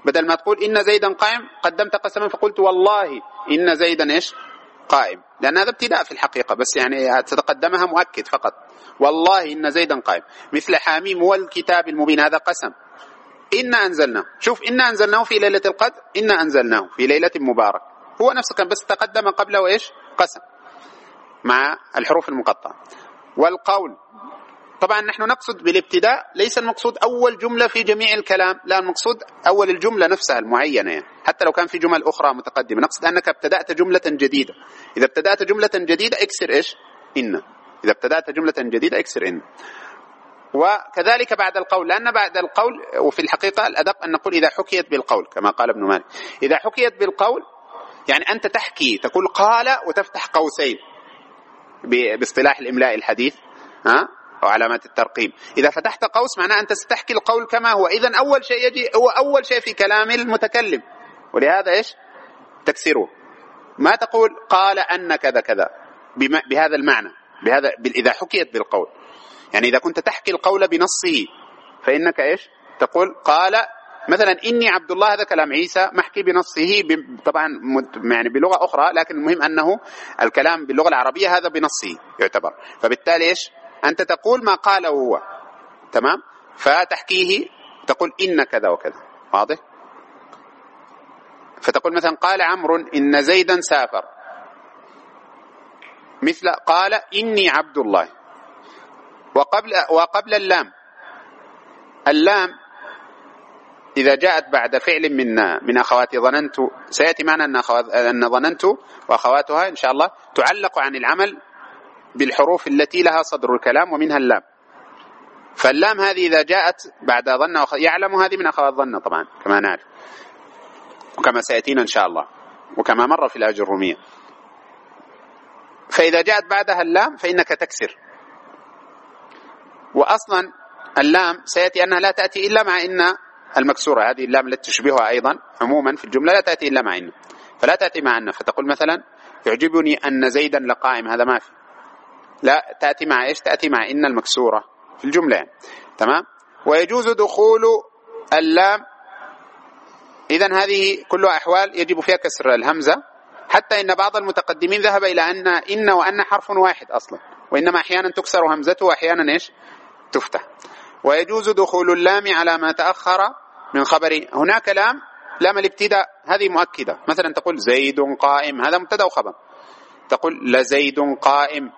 بدل ما تقول إن زيدا قائم قدمت قسما فقلت والله إن زيدا إيش؟ قائم. لأن هذا ابتداء في الحقيقة بس يعني تتقدمها مؤكد فقط. والله إن زيدا قائم. مثل حاميم والكتاب المبين هذا قسم. إنا أنزلناه. شوف إنا أنزلناه في ليلة القدر إنا أنزلناه في ليلة مبارك. هو نفس كان بس تقدم قبله إيش؟ قسم. مع الحروف المقطعة. والقول. طبعا نحن نقصد بالابتداء ليس المقصود أول جملة في جميع الكلام لا المقصود أول الجملة نفسها المعينة. يعني. حتى لو كان في جمل أخرى متقدمة. نقصد أنك ابتدأت جملة جديدة. إذا ابتدأت جملة جديدة اكسر إيش؟ إن. إذا ابتدأت جملة جديدة اكسر إن. وكذلك بعد القول. لأن بعد القول وفي الحقيقة الأدق أن نقول إذا حكيت بالقول كما قال ابن مالك. إذا حكيت بالقول يعني أنت تحكي تقول قال وتفتح قوسين. باصطلاح الإملاء الحديث ها أو علامات الترقيم. إذا فتحت قوس معناه أنت ستحكي القول كما هو. إذا أول شيء يجي هو أول شيء في كلام المتكلم. ولهذا إيش؟ تكسره ما تقول قال أن كذا كذا بهذا المعنى بهذا إذا حكيت بالقول. يعني إذا كنت تحكي القول بنصه فإنك إيش؟ تقول قال مثلا إني عبد الله هذا كلام عيسى محكي بنصه طبعا يعني بلغة أخرى لكن المهم أنه الكلام باللغة العربية هذا بنصه يعتبر. فبالتالي إيش؟ أنت تقول ما قاله هو. تمام؟ فتحكيه تقول إن كذا وكذا. واضح؟ فتقول مثلا قال عمرو إن زيدا سافر. مثل قال إني عبد الله. وقبل وقبل اللام. اللام إذا جاءت بعد فعل من من أخواتي ظننت سيأتي معنا أن أن ظننت وأخواتها إن شاء الله تعلق عن العمل بالحروف التي لها صدر الكلام ومنها اللام. فاللام هذه إذا جاءت بعد ظن وخ... يعلم هذه من أخوات ظن طبعا كما نعرف. وكما سيأتينا إن شاء الله. وكما مر في الآية الرومية. فإذا جاءت بعدها اللام فإنك تكسر. وأصلا اللام سيأتي أنها لا تأتي إلا مع إن المكسورة هذه اللام التي تشبهها أيضا عموما في الجملة لا تأتي إلا مع إن فلا تأتي مع أن فتقول مثلا يعجبني أن زيدا لقائم هذا ما في. لا تأتي مع إيش؟ تأتي مع إن المكسورة في الجملة. يعني. تمام؟ ويجوز دخول اللام. إذا هذه كلها أحوال يجب فيها كسر الهمزة. حتى إن بعض المتقدمين ذهب إلى أن إن وأن حرف واحد أصلا. وإنما أحيانا تكسر همزته وأحيانا إيش؟ تفتح. ويجوز دخول اللام على ما تأخر من خبر. هناك لام لام الابتداء هذه مؤكدة. مثلا تقول زيد قائم هذا مبتدأ وخبر تقول لزيد قائم.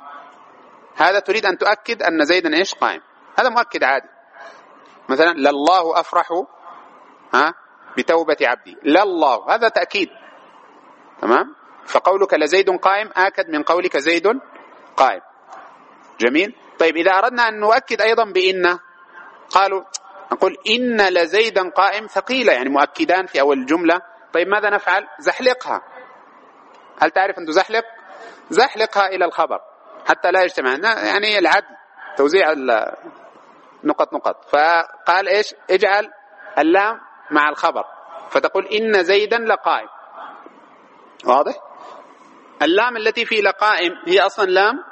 هذا تريد أن تؤكد أن زيدا إيش؟ قائم. هذا مؤكد عادي. مثلا لله أفرح ها بتوبة عبدي. لا الله هذا تأكيد. تمام؟ فقولك لزيد قائم آكد من قولك زيد قائم. جميل؟ طيب إذا أردنا أن نؤكد أيضا بإن قالوا نقول إن لزيدا قائم ثقيلة يعني مؤكدان في أول الجملة طيب ماذا نفعل؟ زحلقها. هل تعرف أن تزحلق زحلقها إلى الخبر حتى لا يجتمع. يعني العدل توزيع نقط نقط. فقال إيش؟ اجعل اللام مع الخبر. فتقول إن زيدا لقائم. واضح؟ اللام التي في لقائم هي أصلا لام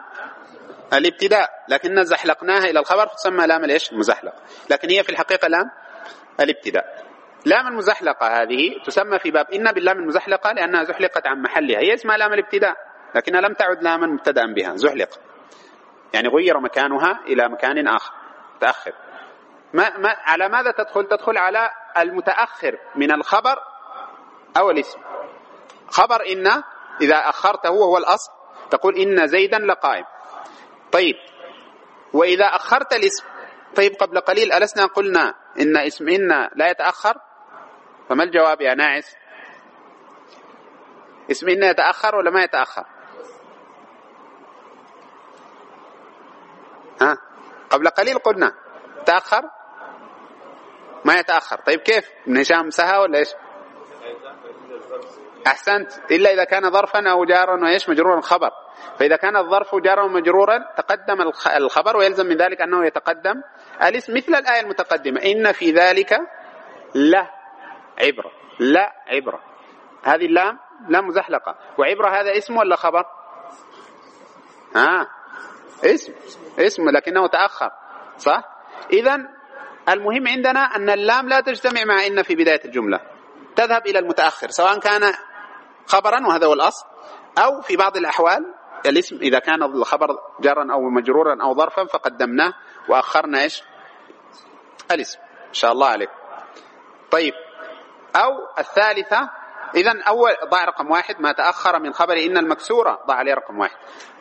الابتداء لكن زحلقناها إلى الخبر تسمى لام الإيش؟ المزحلق لكن هي في الحقيقة لام الابتداء. لام المزحلقة هذه تسمى في باب إن باللام المزحلقة لأنها زحلقت عن محلها. هي اسمها لام الابتداء لكنها لم تعد لاما مبتدأ بها زحلق. يعني غير مكانها إلى مكان آخر متأخر ما ما على ماذا تدخل؟ تدخل على المتأخر من الخبر أو الاسم. خبر إن إذا أخرته وهو الأصل. تقول إن زيدا لقائم. طيب. وإذا أخرت الاسم طيب قبل قليل ألسنا قلنا إن اسم إن لا يتأخر؟ فما الجواب يا ناعس؟ اسم إن يتأخر ولا ما يتأخر؟ ها؟ قبل قليل قلنا. تأخر؟ ما يتأخر. طيب كيف؟ ابن هشام سهى ولا إيش؟ أحسنت. إلا إذا كان ظرفا أو جارا وإيش مجرورا خبر فإذا كان الظرف جارا ومجرورا تقدم الخبر ويلزم من ذلك أنه يتقدم الاسم مثل الآية المتقدمة. إن في ذلك لا عبرة. لا عبرة. هذه اللام لام مزحلقة. وعبرة هذا اسم ولا خبر؟ ها اسم. اسم لكنه تأخر. صح؟ إذا المهم عندنا أن اللام لا تجتمع مع إن في بداية الجملة. تذهب إلى المتأخر سواء كان خبرا وهذا هو الأصل. أو في بعض الأحوال الاسم إذا كان الخبر جرا أو مجرورا أو ظرفا فقدمناه وأخرنا إيش؟ الاسم. إن شاء الله عليك. طيب. أو الثالثة إذا أول ضع رقم واحد ما تأخر من خبر إن المكسورة ضع عليه رقم واحد.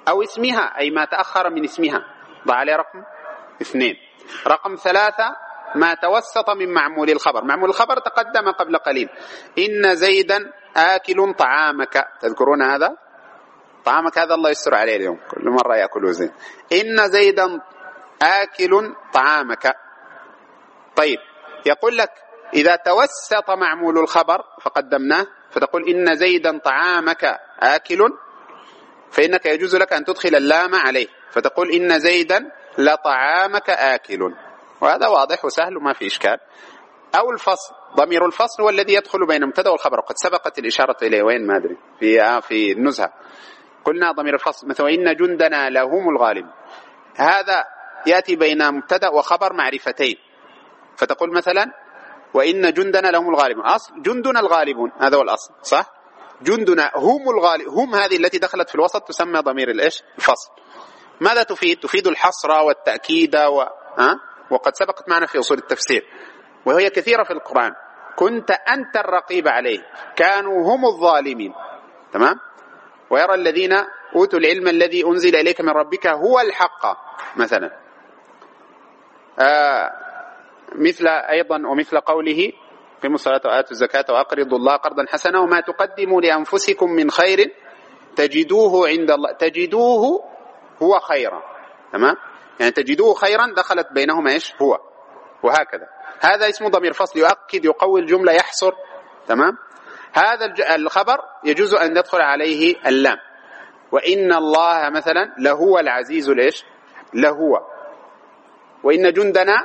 أو اسمها أي ما تأخر من اسمها ضع عليه رقم اثنين. رقم ثلاثة ما توسط من معمول الخبر. معمول الخبر تقدم قبل قليل. إن زيدا آكل طعامك. تذكرون هذا؟ طعامك هذا الله يستر عليه اليوم. كل مرة يأكل زين. إن زيدا آكل طعامك. طيب يقول لك إذا توسط معمول الخبر فقدمناه فتقول إن زيدا طعامك آكل فإنك يجوز لك أن تدخل اللام عليه فتقول إن زيدا لطعامك آكل. وهذا واضح وسهل وما في إشكال. أو الفصل. ضمير الفصل هو الذي يدخل بين المبتدا والخبر. وقد سبقت الإشارة إليه. وين؟ ما أدري. في آه في النزهة. قلنا ضمير الفصل. مثل وإن جندنا لهم الغالب. هذا يأتي بين مبتدا وخبر معرفتين. فتقول مثلا وإن جندنا لهم الغالبون أصل جندنا الغالبون. هذا هو الأصل. صح؟ جندنا هم الغالب. هم هذه التي دخلت في الوسط تسمى ضمير الإيش؟ الفصل. ماذا تفيد؟ تفيد الحصر والتأكيد و... ها؟ وقد سبقت معنا في أصول التفسير وهي كثيرة في القرآن. كنت أنت الرقيب عليه. كانوا هم الظالمين. تمام؟ ويرى الذين أوتوا العلم الذي أنزل إليك من ربك هو الحق مثلا. آه مثل أيضا ومثل قوله قيموا الصلاة وآتوا الزكاة وأقرضوا الله قرضا حسنا وما تقدموا لأنفسكم من خير تجدوه عند الله تجدوه هو خيرا. تمام؟ يعني تجدوه خيرا دخلت بينهما إيش؟ هو. وهكذا. هذا اسمه ضمير فصل. يؤكد يقوي الجملة يحصر. تمام؟ هذا الخبر يجوز أن يدخل عليه اللام. وإن الله مثلا لهو العزيز الإيش؟ لهو. وإن جندنا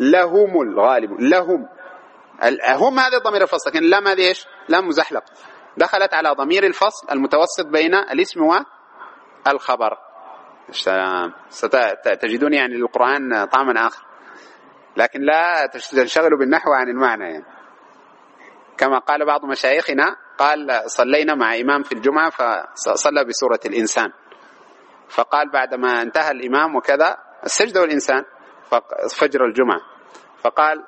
لهم الغالب. لهم. هم هذا ضمير الفصل لكن اللام هذه إيش؟ لام مزحلق. دخلت على ضمير الفصل المتوسط بين الاسم والخبر. السلام ستجدون يعني القرآن طعما آخر. لكن لا تنشغلوا بالنحو عن المعنى يعني. كما قال بعض مشايخنا قال صلينا مع إمام في الجمعة فصلى بسورة الإنسان. فقال بعدما انتهى الإمام وكذا السجدة الإنسان فجر الجمعة. فقال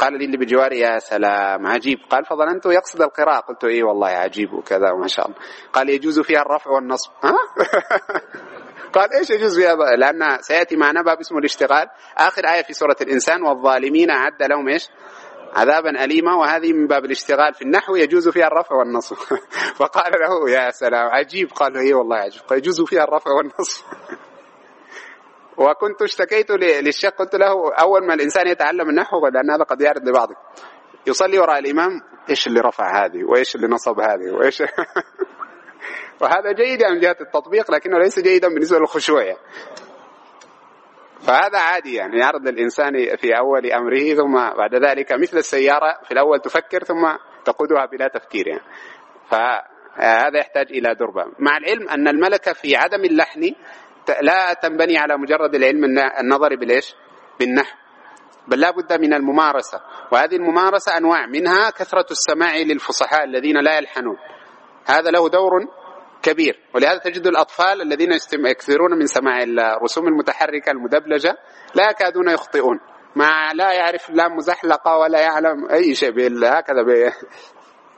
قال لي اللي بجواري يا سلام عجيب. قال فظننت يقصد القراءة. قلت إيه والله عجيب وكذا وما شاء الله. قال يجوز فيها الرفع والنصب. ها؟ قال إيش يجوز فيها لأن سيأتي معنا باب اسمه الاشتغال. آخر آية في سورة الإنسان والظالمين أعد لهم إيش؟ عذابا أليما. وهذه من باب الاشتغال في النحو يجوز فيها الرفع والنصب. فقال له يا سلام! عجيب. قال له اي والله عجيب. يجوز فيها الرفع والنصب. وكنت اشتكيت للشيخ قلت له أول ما الإنسان يتعلم النحو لأن هذا قد يعرض لبعضه. يصلي وراء الإمام إيش اللي رفع هذه؟ وإيش اللي نصب هذه؟ وإيش وهذا جيد من جهة التطبيق لكنه ليس جيدا بالنسبة للخشوع يعني. فهذا عادي يعني يعرض للإنسان في أول أمره ثم بعد ذلك مثل السيارة في الأول تفكر ثم تقودها بلا تفكير يعني. فهذا يحتاج إلى دربة. مع العلم أن الملكة في عدم اللحن لا تنبني على مجرد العلم النظري بالإيش؟ بالنحو. بل لا بد من الممارسة. وهذه الممارسة أنواع منها كثرة السماع للفصحاء الذين لا يلحنون. هذا له دور كبير. ولهذا تجد الأطفال الذين يكثرون من سماع الرسوم المتحركة المدبلجة لا يكادون يخطئون. ما لا يعرف لا مزحلقة ولا يعلم أي شيء هكذا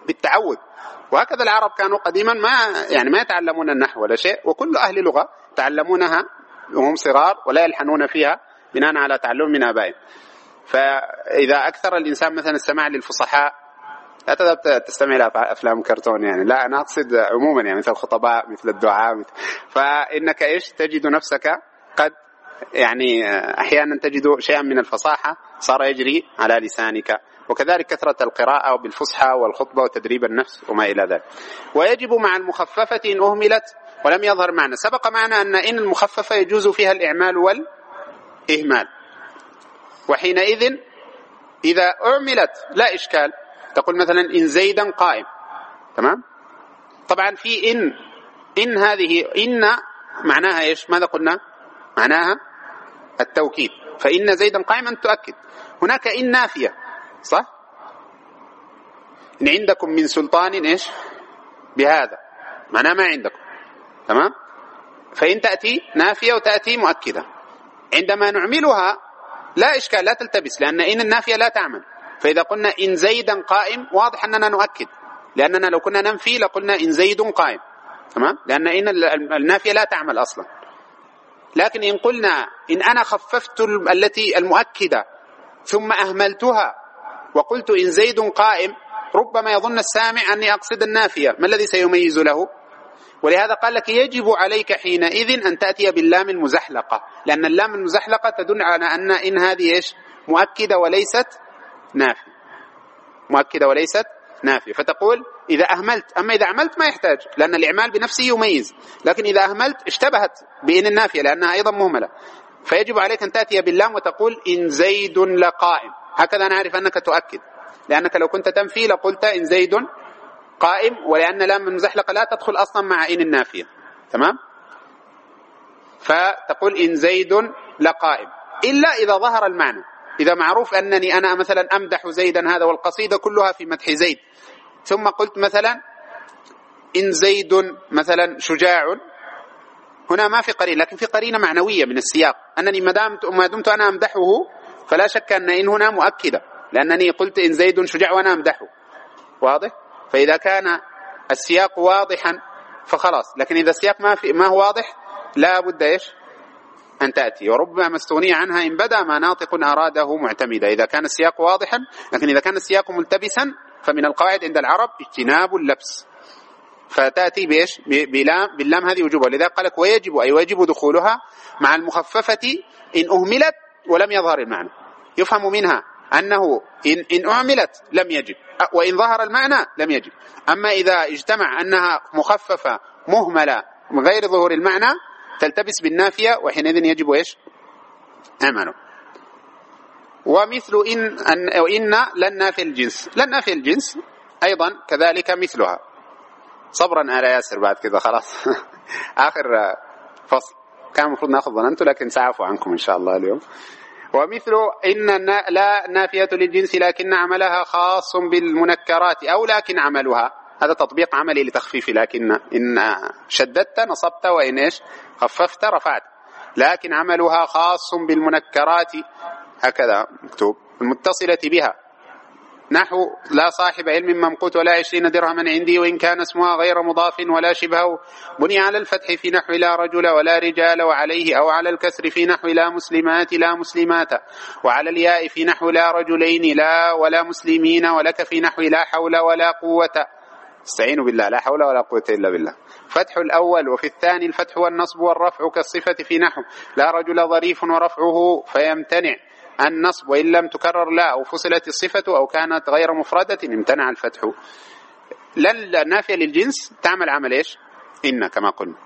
بالتعود. وهكذا العرب كانوا قديما ما يعني ما يتعلمون النحو ولا شيء. وكل أهل لغة يتعلمونها وهم صغار ولا يلحنون فيها بناء على تعلم من آبائهم. فإذا أكثر الإنسان مثلا السماع للفصحاء لا تذهب تستمع إلى أفلام كرتون يعني لا أنا اقصد عموما يعني مثل الخطباء مثل الدعاء مثل فإنك إيش؟ تجد نفسك قد يعني أحيانا تجد شيئا من الفصاحة صار يجري على لسانك وكذلك كثرة القراءة بالفصحى والخطبة وتدريب النفس وما إلى ذلك. ويجب مع المخففة إن أهملت ولم يظهر معنى. سبق معنا أن إن المخففة يجوز فيها الإعمال والإهمال. وحينئذ إذا أعملت لا إشكال تقول مثلا إن زيدا قائم. تمام؟ طبعا في إن إن هذه إن معناها إيش؟ ماذا قلنا؟ معناها التوكيد. فإن زيدا قائما تؤكد. هناك إن نافية صح؟ إن عندكم من سلطان إيش؟ بهذا. معناه ما عندكم. تمام؟ فإن تأتي نافية وتأتي مؤكدة. عندما نعملها لا إشكال لا تلتبس لأن إن النافية لا تعمل. فإذا قلنا إن زيدا قائم واضح أننا نؤكد. لأننا لو كنا ننفي لقلنا إن زيد قائم. تمام؟ لأن إن النافية لا تعمل أصلا. لكن إن قلنا إن أنا خففت التي المؤكدة ثم أهملتها وقلت إن زيد قائم ربما يظن السامع أني أقصد النافية. ما الذي سيميز له؟ ولهذا قال لك يجب عليك حينئذ أن تأتي باللام المزحلقة. لأن اللام المزحلقة تدل على أن إن هذه إيش؟ مؤكدة وليست نافي. مؤكدة وليست نافية. فتقول إذا أهملت أما إذا عملت ما يحتاج لأن الإعمال بنفسه يميز. لكن إذا أهملت اشتبهت بإن النافية لأنها أيضا مهملة. فيجب عليك أن تأتي باللام وتقول إن زيد لقائم. هكذا نعرف أنك تؤكد. لأنك لو كنت تنفي لقلت إن زيد قائم ولأن لام المزحلقة لا تدخل أصلا مع إن النافية. تمام؟ فتقول إن زيد لقائم. إلا إذا ظهر المعنى. إذا معروف أنني أنا مثلا أمدح زيدا هذا والقصيدة كلها في مدح زيد. ثم قلت مثلا إن زيد مثلا شجاع. هنا ما في قرينة لكن في قرينة معنوية من السياق. أنني ما دمت ما دمت أنا أمدحه فلا شك أن إن هنا مؤكدة لأنني قلت إن زيد شجاع وأنا أمدحه. واضح؟ فإذا كان السياق واضحا فخلاص. لكن إذا السياق ما في ما هو واضح لا بد إيش؟ أن تأتي. وربما استغني عنها إن بدا ما ناطق أراده معتمدا. إذا كان السياق واضحا لكن إذا كان السياق ملتبسا فمن القواعد عند العرب اجتناب اللبس. فتأتي بإيش؟ بلام باللام هذه وجوبا لذلك قال لك ويجب أي ويجب دخولها مع المخففة إن أهملت ولم يظهر المعنى. يفهم منها أنه إن, إن أعملت لم يجب. وإن ظهر المعنى لم يجب. أما إذا اجتمع أنها مخففة مهملة من غير ظهور المعنى تلتبس بالنافية وحينئذ يجب إيش؟ أمانه ومثل إن أن أو إن لن نافي الجنس. لن نافي الجنس أيضا كذلك مثلها. صبرا على ياسر بعد كذا خلاص. آخر فصل. كان المفروض نأخذ ظننت لكن سأعفو عنكم إن شاء الله اليوم. ومثل إن لا نافية للجنس لكن عملها خاص بالمنكرات أو لكن عملها. هذا تطبيق عملي لتخفيف لكن إن شددت نصبت وإن إيش؟ خففت رفعت. لكن عملها خاص بالمنكرات. هكذا مكتوب. المتصلة بها. نحو لا صاحب علم ممقوت ولا عشرين درهما عندي وإن كان اسمها غير مضاف ولا شبهه بني على الفتح في نحو لا رجل ولا رجال وعليه أو على الكسر في نحو لا مسلمات لا مسلمات. وعلى الياء في نحو لا رجلين لا ولا مسلمين ولك في نحو لا حول ولا قوة. استعينوا بالله لا حول ولا قوة إلا بالله. فتح الأول وفي الثاني الفتح والنصب والرفع كالصفة في نحو. لا رجل ظريف ورفعه فيمتنع. النصب وإن لم تكرر لا أو فصلت الصفة أو كانت غير مفردة امتنع الفتح. لا النافية للجنس تعمل عمل إيش؟ إن كما قلنا.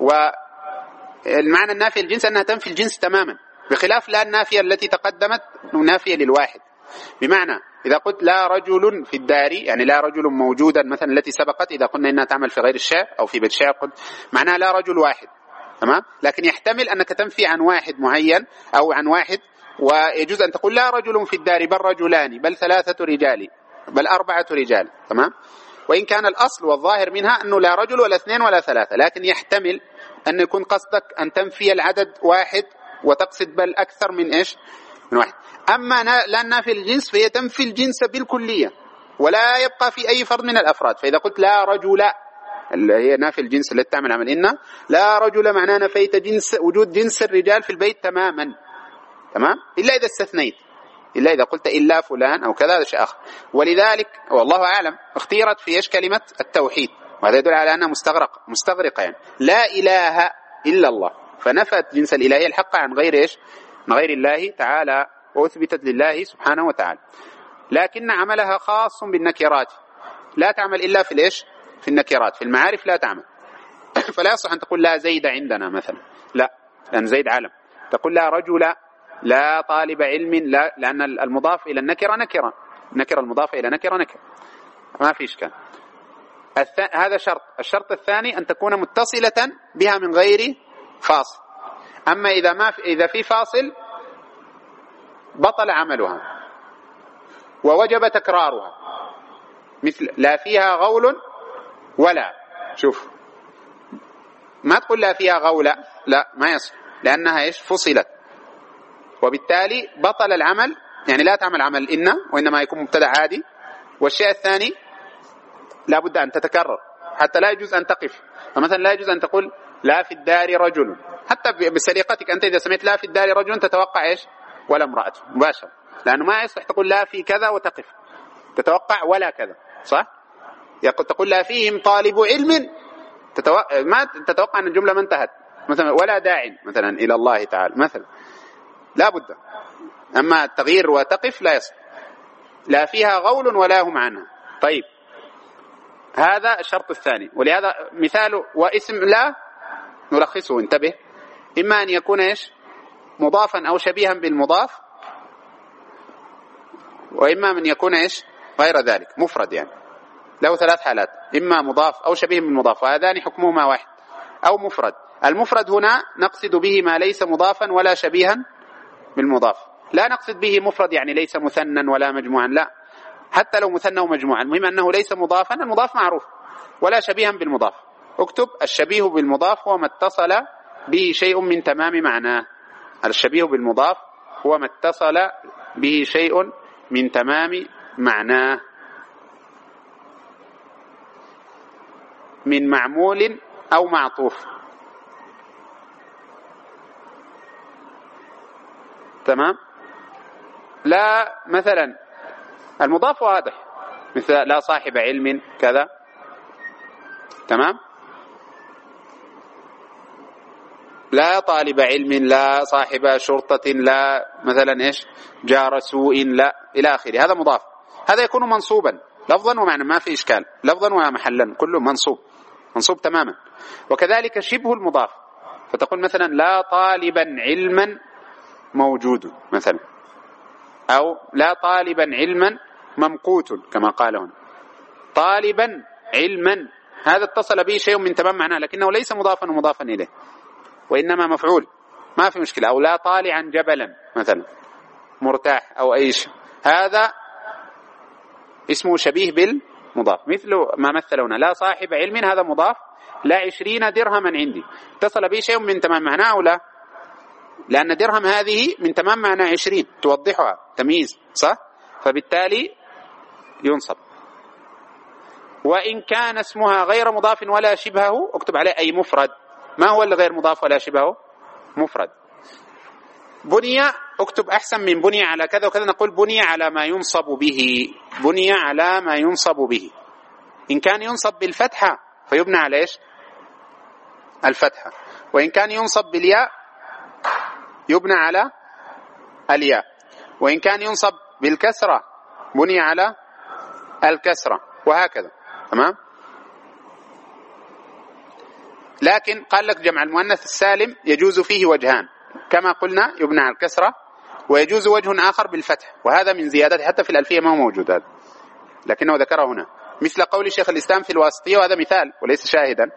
والمعنى النافية للجنس أنها تنفي الجنس تماما. بخلاف لا النافية التي تقدمت نافية للواحد. بمعنى إذا قلت لا رجل في الدار يعني لا رجل موجودا مثلا التي سبقت إذا قلنا إنها تعمل في غير الشعر أو في بيت شعر قلت معناها لا رجل واحد تمام؟ لكن يحتمل أنك تنفي عن واحد معين أو عن واحد ويجوز أن تقول لا رجل في الدار بل رجلان بل ثلاثة رجال بل أربعة رجال تمام؟ وإن كان الأصل والظاهر منها أنه لا رجل ولا اثنين ولا ثلاثة لكن يحتمل أن يكون قصدك أن تنفي العدد واحد وتقصد بل أكثر من إيش؟ من واحد. أما لا نافي الجنس فهي تنفي الجنس بالكلية ولا يبقى في أي فرد من الأفراد. فإذا قلت لا رجل اللي هي نافي الجنس التي تعمل عمل إن لا رجل معناه نفيت جنس وجود جنس الرجال في البيت تماما. تمام؟ إلا إذا استثنيت. إلا إذا قلت إلا فلان أو كذا هذا شيء آخر. ولذلك والله أعلم اختيرت في إيش كلمة؟ التوحيد. وهذا يدل على أنها مستغرق مستغرقة يعني. لا إله إلا الله. فنفت جنس الإلهية الحق عن غير إيش؟ من غير الله تعالى. وأثبتت لله سبحانه وتعالى. لكن عملها خاص بالنكرات. لا تعمل إلا في الإيش؟ في النكرات. في المعارف لا تعمل. فلا يصح أن تقول لا زيد عندنا مثلا. لا لأن زيد علم تقول لا رجل لا طالب علم لا لأن المضاف إلى النكرة نكرة. نكرة المضافة إلى نكرة نكرة ما في إشكال. هذا شرط. الشرط الثاني أن تكون متصلة بها من غير فاصل. أما إذا ما في إذا في فاصل بطل عملها ووجب تكرارها. مثل لا فيها غول ولا شوف. ما تقول لا فيها غولة لا ما يصح لأنها إيش؟ فصلت. وبالتالي بطل العمل يعني لا تعمل عمل إن وإنما يكون مبتدأ عادي. والشيء الثاني لا بد أن تتكرر حتى لا يجوز أن تقف. فمثلا لا يجوز أن تقول لا في الدار رجل. حتى بسليقتك أنت إذا سمعت لا في الدار رجل تتوقع إيش؟ ولا امرأة مباشرة. لأنه ما يصح تقول لا في كذا وتقف. تتوقع ولا كذا صح؟ تقول لا فيهم طالب علم. تتوقع ما تتوقع أن الجملة ما انتهت. مثلا ولا داع مثلا إلى الله تعالى مثلا. لا بد. أما التغيير وتقف لا يصح. لا فيها غول ولا هم عنها. طيب. هذا الشرط الثاني. ولهذا مثال واسم لا نلخصه. انتبه. إما أن يكون إيش؟ مضافا أو شبيها بالمضاف وإما من يكون إيش؟ غير ذلك مفرد يعني. له ثلاث حالات إما مضاف أو شبيه بالمضاف وهذان حكمهما واحد أو مفرد. المفرد هنا نقصد به ما ليس مضافا ولا شبيها بالمضاف. لا نقصد به مفرد يعني ليس مثنى ولا مجموعا لا. حتى لو مثنى ومجموعا المهم أنه ليس مضافا المضاف معروف ولا شبيها بالمضاف. اكتب الشبيه بالمضاف هو ما اتصل به شيء من تمام معناه. الشبيه بالمضاف هو ما اتصل به شيء من تمام معناه. من معمول أو معطوف. تمام؟ لا مثلا المضاف واضح. مثل لا صاحب علم كذا. تمام؟ لا طالب علم لا صاحب شرطة لا مثلا إيش؟ جار سوء لا إلى آخره. هذا مضاف. هذا يكون منصوبا. لفظا ومعنى ما في إشكال. لفظا ومحلا. كله منصوب. منصوب تماما. وكذلك شبه المضاف. فتقول مثلا لا طالبا علما موجود مثلا. أو لا طالبا علما ممقوت كما قال هنا. طالبا علما. هذا اتصل به شيء من تمام معناه لكنه ليس مضافا ومضافا إليه. وإنما مفعول. ما في مشكلة. أو لا طالعا جبلا مثلا. مرتاح أو أي شيء. هذا اسمه شبيه بالمضاف. مثل ما مثل هنا لا صاحب علم هذا مضاف. لا عشرين درهما عندي. اتصل به شيء من تمام معناه أو لا؟ لأن درهم هذه من تمام معنى عشرين. توضحها. تمييز. صح؟ فبالتالي ينصب. وإن كان اسمها غير مضاف ولا شبهه اكتب عليه أي مفرد. ما هو اللي غير مضاف ولا شبهه؟ مفرد. بني اكتب أحسن من بني على كذا وكذا نقول بني على ما ينصب به. بني على ما ينصب به. إن كان ينصب بالفتحة فيبنى على إيش؟ الفتحة. وإن كان ينصب بالياء يبنى على الياء. وإن كان ينصب بالكسرة بني على الكسرة. وهكذا. تمام؟ لكن قال لك جمع المؤنث السالم يجوز فيه وجهان. كما قلنا يبنى على الكسرة ويجوز وجه آخر بالفتح. وهذا من زيادات حتى في الألفية ما هو موجود هذا. لكنه ذكره هنا. مثل قول شيخ الإسلام في الواسطية وهذا مثال وليس شاهدا.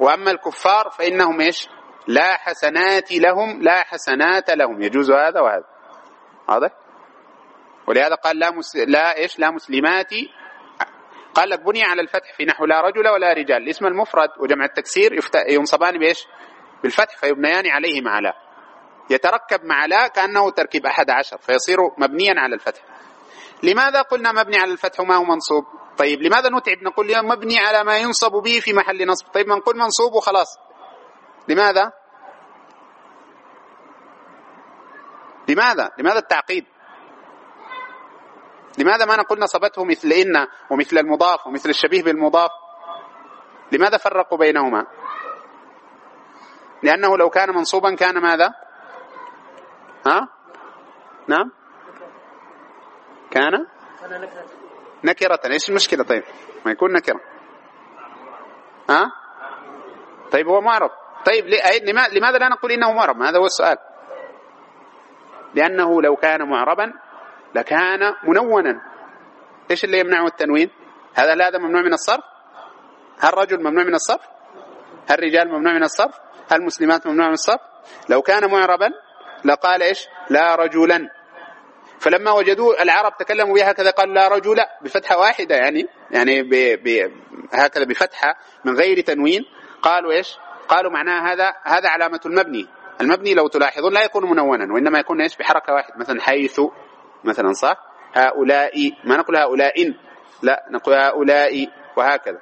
وأما الكفار فإنهم إيش؟ لا حسنات لهم لا حسنات لهم. يجوز هذا وهذا. واضح؟ ولهذا قال لا مس... لا إيش؟ لا مسلمات قال لك بني على الفتح في نحو لا رجل ولا رجال. الاسم المفرد وجمع التكسير. ينصبان بإيش؟ بالفتح فيبنيان عليه مع لا. يتركب مع لا كأنه تركيب أحد عشر فيصير مبنيا على الفتح. لماذا قلنا مبني على الفتح وما هو منصوب؟ طيب لماذا نتعب نقول مبني على ما ينصب به في محل نصب؟ طيب ما نقول منصوب وخلاص. لماذا لماذا؟ لماذا التعقيد؟ لماذا ما نقول نصبته مثل إن ومثل المضاف ومثل الشبيه بالمضاف؟ لماذا فرقوا بينهما؟ لأنه لو كان منصوبا كان ماذا؟ ها؟ نعم؟ كان؟ نكرة. إيش المشكلة طيب؟ ما يكون نكرة. ها؟ طيب هو معرب طيب لماذا لا نقول إنه معرب هذا هو السؤال. لأنه لو كان معربا لكان منونا. إيش اللي يمنعه التنوين؟ هذا هذا ممنوع من الصرف؟ هل رجل ممنوع من الصرف؟ هل رجال ممنوع من الصرف؟ هل مسلمات ممنوع من الصرف؟ لو كان معربا لقال إيش؟ لا رجلا. فلما وجدوا العرب تكلموا بها هكذا قال لا رجل بفتحة واحدة يعني يعني ب ب هكذا بفتحة من غير تنوين. قالوا إيش؟ قالوا معناها هذا هذا علامة المبني. المبني لو تلاحظون لا يكون منونا وإنما يكون إيش؟ بحركة واحدة مثلا حيث مثلا صح؟ هؤلاء ما نقول هؤلاء لا نقول هؤلاء وهكذا.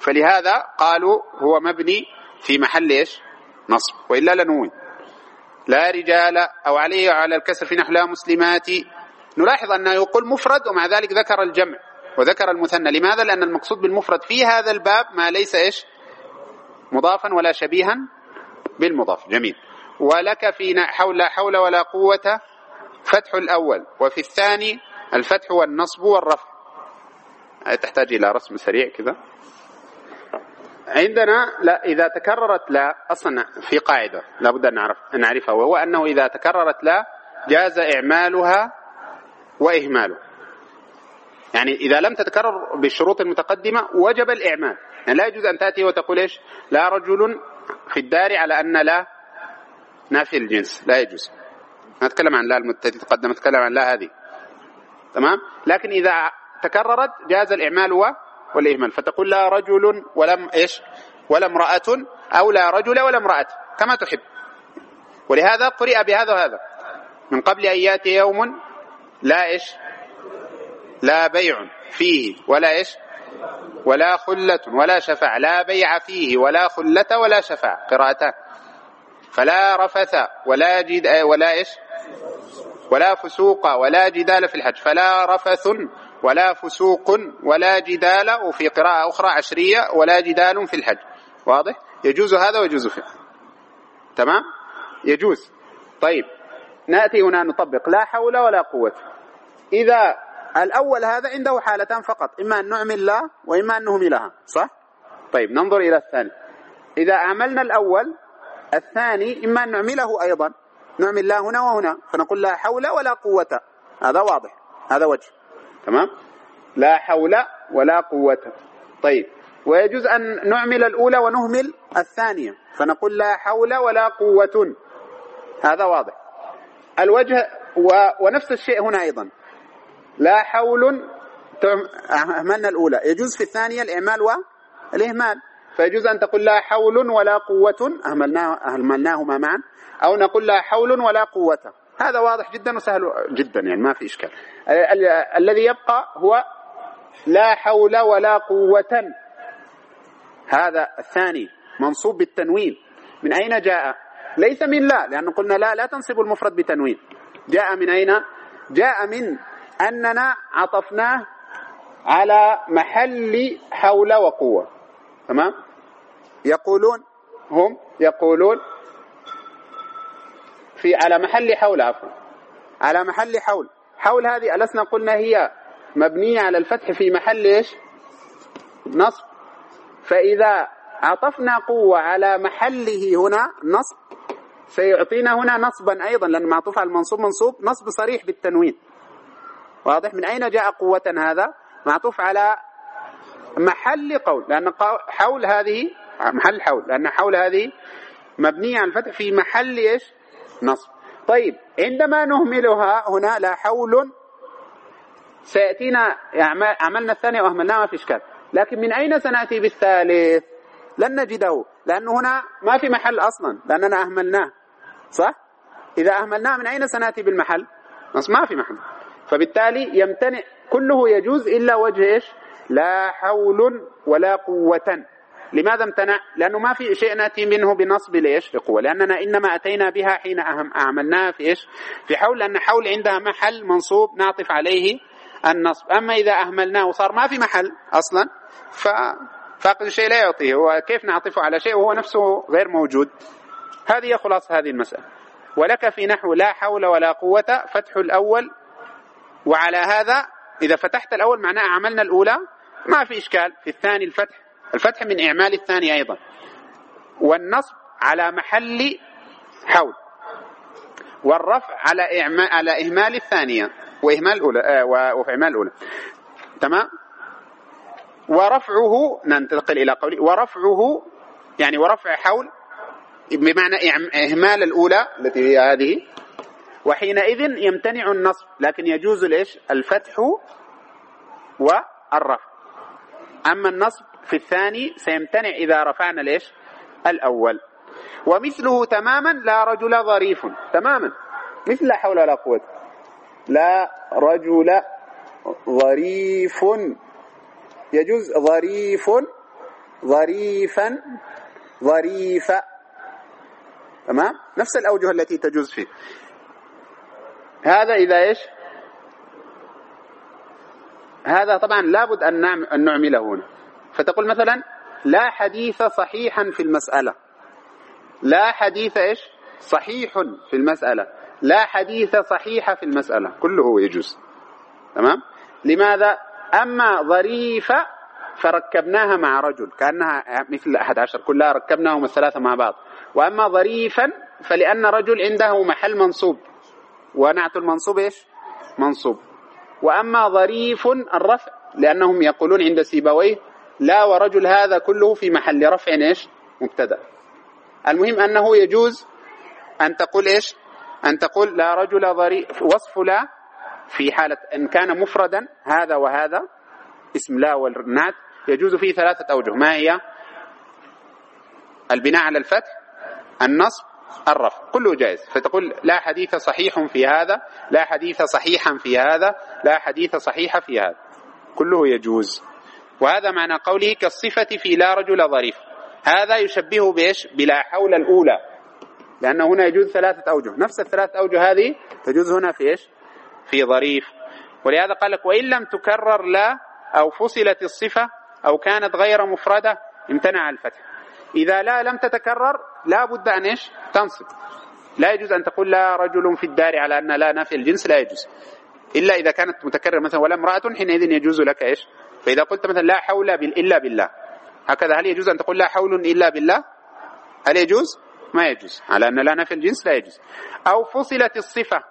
فلهذا قالوا هو مبني في محل إيش؟ نصب وإلا لنون لا رجال أو عليه على الكسر في نحو مسلمات. نلاحظ أنه يقول مفرد ومع ذلك ذكر الجمع وذكر المثنى. لماذا؟ لأن المقصود بالمفرد في هذا الباب ما ليس إيش؟ مضافا ولا شبيها بالمضاف. جميل. ولك في حول لا حول ولا قوة فتح الأول وفي الثاني الفتح والنصب والرفع. تحتاج إلى رسم سريع كذا. عندنا لا إذا تكررت لا أصلا في قاعدة لابد أن نعرف نعرفها وهو أنه إذا تكررت لا جاز إعمالها وإهماله. يعني إذا لم تتكرر بالشروط المتقدمة وجب الإعمال. يعني لا يجوز أن تأتي وتقول إيش؟ لا رجل في الدار على أن لا نافي الجنس. لا يجوز. نتكلم عن لا التي تقدم نتكلم عن لا هذه. تمام؟ لكن إذا تكررت جاز الإعمال والإهمال. فتقول لا رجل ولم إيش؟ ولا امرأة أو لا رجل ولا امرأة كما تحب. ولهذا قرئ بهذا وهذا. من قبل أن يأتي يوم لا إيش؟ لا بيع فيه ولا إيش؟ ولا خلة ولا شفاعة. لا بيع فيه ولا خلة ولا شفاعة. قراءتان. فلا رفث ولا جد ولا إيش؟ ولا فسوق ولا جدال في الحج. فلا رفث ولا فسوق ولا جدال وفي قراءة أخرى عشرية ولا جدال في الحج. واضح؟ يجوز هذا ويجوز فيه تمام؟ يجوز. طيب نأتي هنا نطبق. لا حول ولا قوة. إذا الأول هذا عنده حالتان فقط إما أن نعمل لا وإما أن نهملها صح؟ طيب ننظر إلى الثاني. إذا أعملنا الأول الثاني إما أن نعمله أيضا. نعمل لا هنا وهنا فنقول لا حول ولا قوة. هذا واضح هذا وجه. تمام؟ لا حول ولا قوة. طيب ويجوز أن نعمل الأولى ونهمل الثانية. فنقول لا حول ولا قوة. هذا واضح. الوجه و... ونفس الشيء هنا أيضا. لا حول أهملنا الأولى. يجوز في الثانية الإعمال والإهمال فيجوز أن تقول لا حول ولا قوة أهملناه أهملناهما معا أو نقول لا حول ولا قوة. هذا واضح جدا وسهل جدا يعني ما في إشكال. الذي يبقى هو لا حول ولا قوة. هذا الثاني منصوب بالتنوين. من أين جاء؟ ليس من لا لأن قلنا لا لا تنصب المفرد بتنوين. جاء من أين؟ جاء من أننا عطفناه على محل حول وقوة. تمام؟ يقولون هم يقولون في على محل حول عفوا على محل حول. حول هذه ألسنا قلنا هي مبنية على الفتح في محل إيش؟ نصب. فإذا عطفنا قوة على محله هنا نصب سيعطينا هنا نصبا أيضا لأن معطوف على المنصوب منصوب نصب صريح بالتنوين. واضح؟ من أين جاء قوة هذا؟ معطوف على محل قول لأن حول هذه محل حول لأن حول هذه مبنية على الفتح في محل إيش؟ نصب. طيب عندما نهملها هنا لا حول سيأتينا عملنا الثانية وأهملناه ما في إشكال. لكن من أين سنأتي بالثالث؟ لن نجده لأنه هنا ما في محل أصلا لأننا أهملناه. صح؟ إذا أهملناه من أين سنأتي بالمحل؟ نص ما في محل. فبالتالي يمتنع كله يجوز إلا وجه إيش؟ لا حول ولا قوة. لماذا امتنع؟ لأنه ما في شيء نأتي منه بنصب لإيش لقوة لأننا إنما أتينا بها حين أهم أعملناها في إيش؟ في حول لأن حول عندها محل منصوب نعطف عليه النصب. أما إذا أهملناه وصار ما في محل أصلا فاقد الشيء لا يعطيه. وكيف نعطفه على شيء وهو نفسه غير موجود؟ هذه خلاصة هذه المسألة. ولك في نحو لا حول ولا قوة فتح الأول. وعلى هذا إذا فتحت الأول معناه عملنا الأولى. ما في إشكال في الثاني الفتح. الفتح من إعمال الثاني أيضا. والنصب على محل حول. والرفع على على إهمال الثانية. وإهمال الأولى آه وفي إعمال الأولى. تمام؟ ورفعه ننتقل إلى قولي. ورفعه يعني ورفع حول بمعنى إهمال الأولى التي هي هذه. وحينئذ يمتنع النصب لكن يجوز الإيش الفتح والرفع. أما النصب في الثاني سيمتنع إذا رفعنا الإيش الأول. ومثله تماما لا رجل ظريف. تماما. مثل لا حول ولا قوة. لا رجل ظريف. يجوز ظريف ظريفا ظريفة تمام؟ نفس الأوجه التي تجوز فيه. هذا إذا إيش؟ هذا طبعا لابد أن نعمله هنا. فتقول مثلا لا حديث صحيحا في المسألة. لا حديث إيش؟ صحيح في المسألة. لا حديث صحيح في المسألة. كله يجوز. تمام؟ لماذا؟ أما ظريفة فركبناها مع رجل. كأنها مثل أحد عشر كلها ركبناهم الثلاثة مع بعض. وأما ظريفا فلأن رجل عنده محل منصوب. ونعت المنصوب إيش؟ منصوب. وأما ظريف الرفع لأنهم يقولون عند سيبويه لا ورجل هذا كله في محل رفع إيش؟ مبتدأ. المهم أنه يجوز أن تقول إيش؟ أن تقول لا رجل ظريف وصف لا في حالة إن كان مفردا هذا وهذا اسم لا والنعت يجوز فيه ثلاثة أوجه. ما هي؟ البناء على الفتح النصب الرفع. كله جائز. فتقول لا حديث صحيح في هذا لا حديث صحيحا في هذا لا حديث صحيح في هذا. كله يجوز. وهذا معنى قوله كالصفة في لا رجل ظريف. هذا يشبهه بإيش؟ بلا حول الأولى. لأن هنا يجوز ثلاثة أوجه. نفس الثلاثة أوجه هذه تجوز هنا في إيش؟ في ظريف. ولهذا قال لك وإن لم تكرر لا أو فصلت الصفة أو كانت غير مفردة امتنع الفتح. إذا لا لم تتكرر لا بد أن إيش؟ تنصب. لا يجوز أن تقول لا رجل في الدار على أن لا نافي الجنس لا يجوز. إلا إذا كانت متكررة مثلا ولا امرأة حينئذ يجوز لك إيش؟ فإذا قلت مثلا لا حول إلا بالله. هكذا هل يجوز أن تقول لا حول إلا بالله؟ هل يجوز؟ ما يجوز. على أن لا نفي الجنس لا يجوز. أو فصلت الصفة.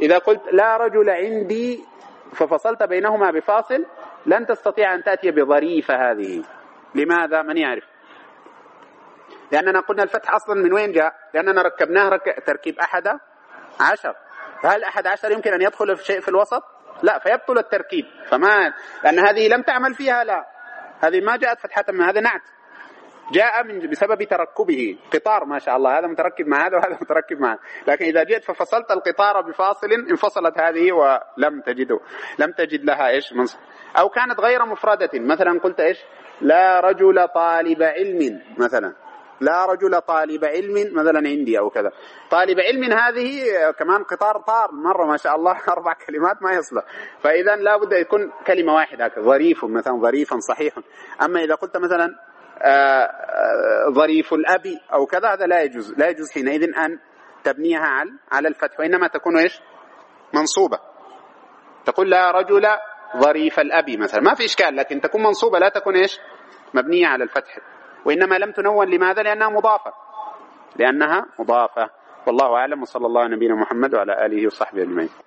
إذا قلت لا رجل عندي ففصلت بينهما بفاصل لن تستطيع أن تأتي بظريفة هذه. لماذا؟ من يعرف؟ لأننا قلنا الفتح أصلا من وين جاء؟ لأننا ركبناه رك... تركيب أحد عشر. فهل أحد عشر يمكن أن يدخل في شيء في الوسط؟ لا فيبطل التركيب. فما لأن هذه لم تعمل فيها لا. هذه ما جاءت فتحة من هذا نعت. جاء من بسبب تركبه. قطار ما شاء الله. هذا متركب مع هذا وهذا متركب مع لكن إذا جئت ففصلت القطار بفاصل انفصلت هذه ولم تجده لم تجد لها إيش؟ منصب. أو كانت غير مفردة. مثلا قلت إيش؟ لا رجل طالب علم مثلا. لا رجل طالب علم مثلا عندي أو كذا. طالب علم هذه كمان قطار طار مرة ما شاء الله أربع كلمات ما يصلح. فإذا لا بد يكون كلمة واحدة ظريف مثلا ظريفا صحيح. أما إذا قلت مثلا آه، آه، ظريف الأب أو كذا هذا لا يجوز. لا يجوز حينئذ أن تبنيها على على الفتح وإنما تكون إيش؟ منصوبة. تقول لا رجل ظريف الأب مثلا. ما في إشكال لكن تكون منصوبة لا تكون إيش؟ مبنية على الفتح. وإنما لم تنون. لماذا؟ لأنها مضافة. لأنها مضافة. والله أعلم. وصلى الله على نبينا محمد وعلى آله وصحبه أجمعين.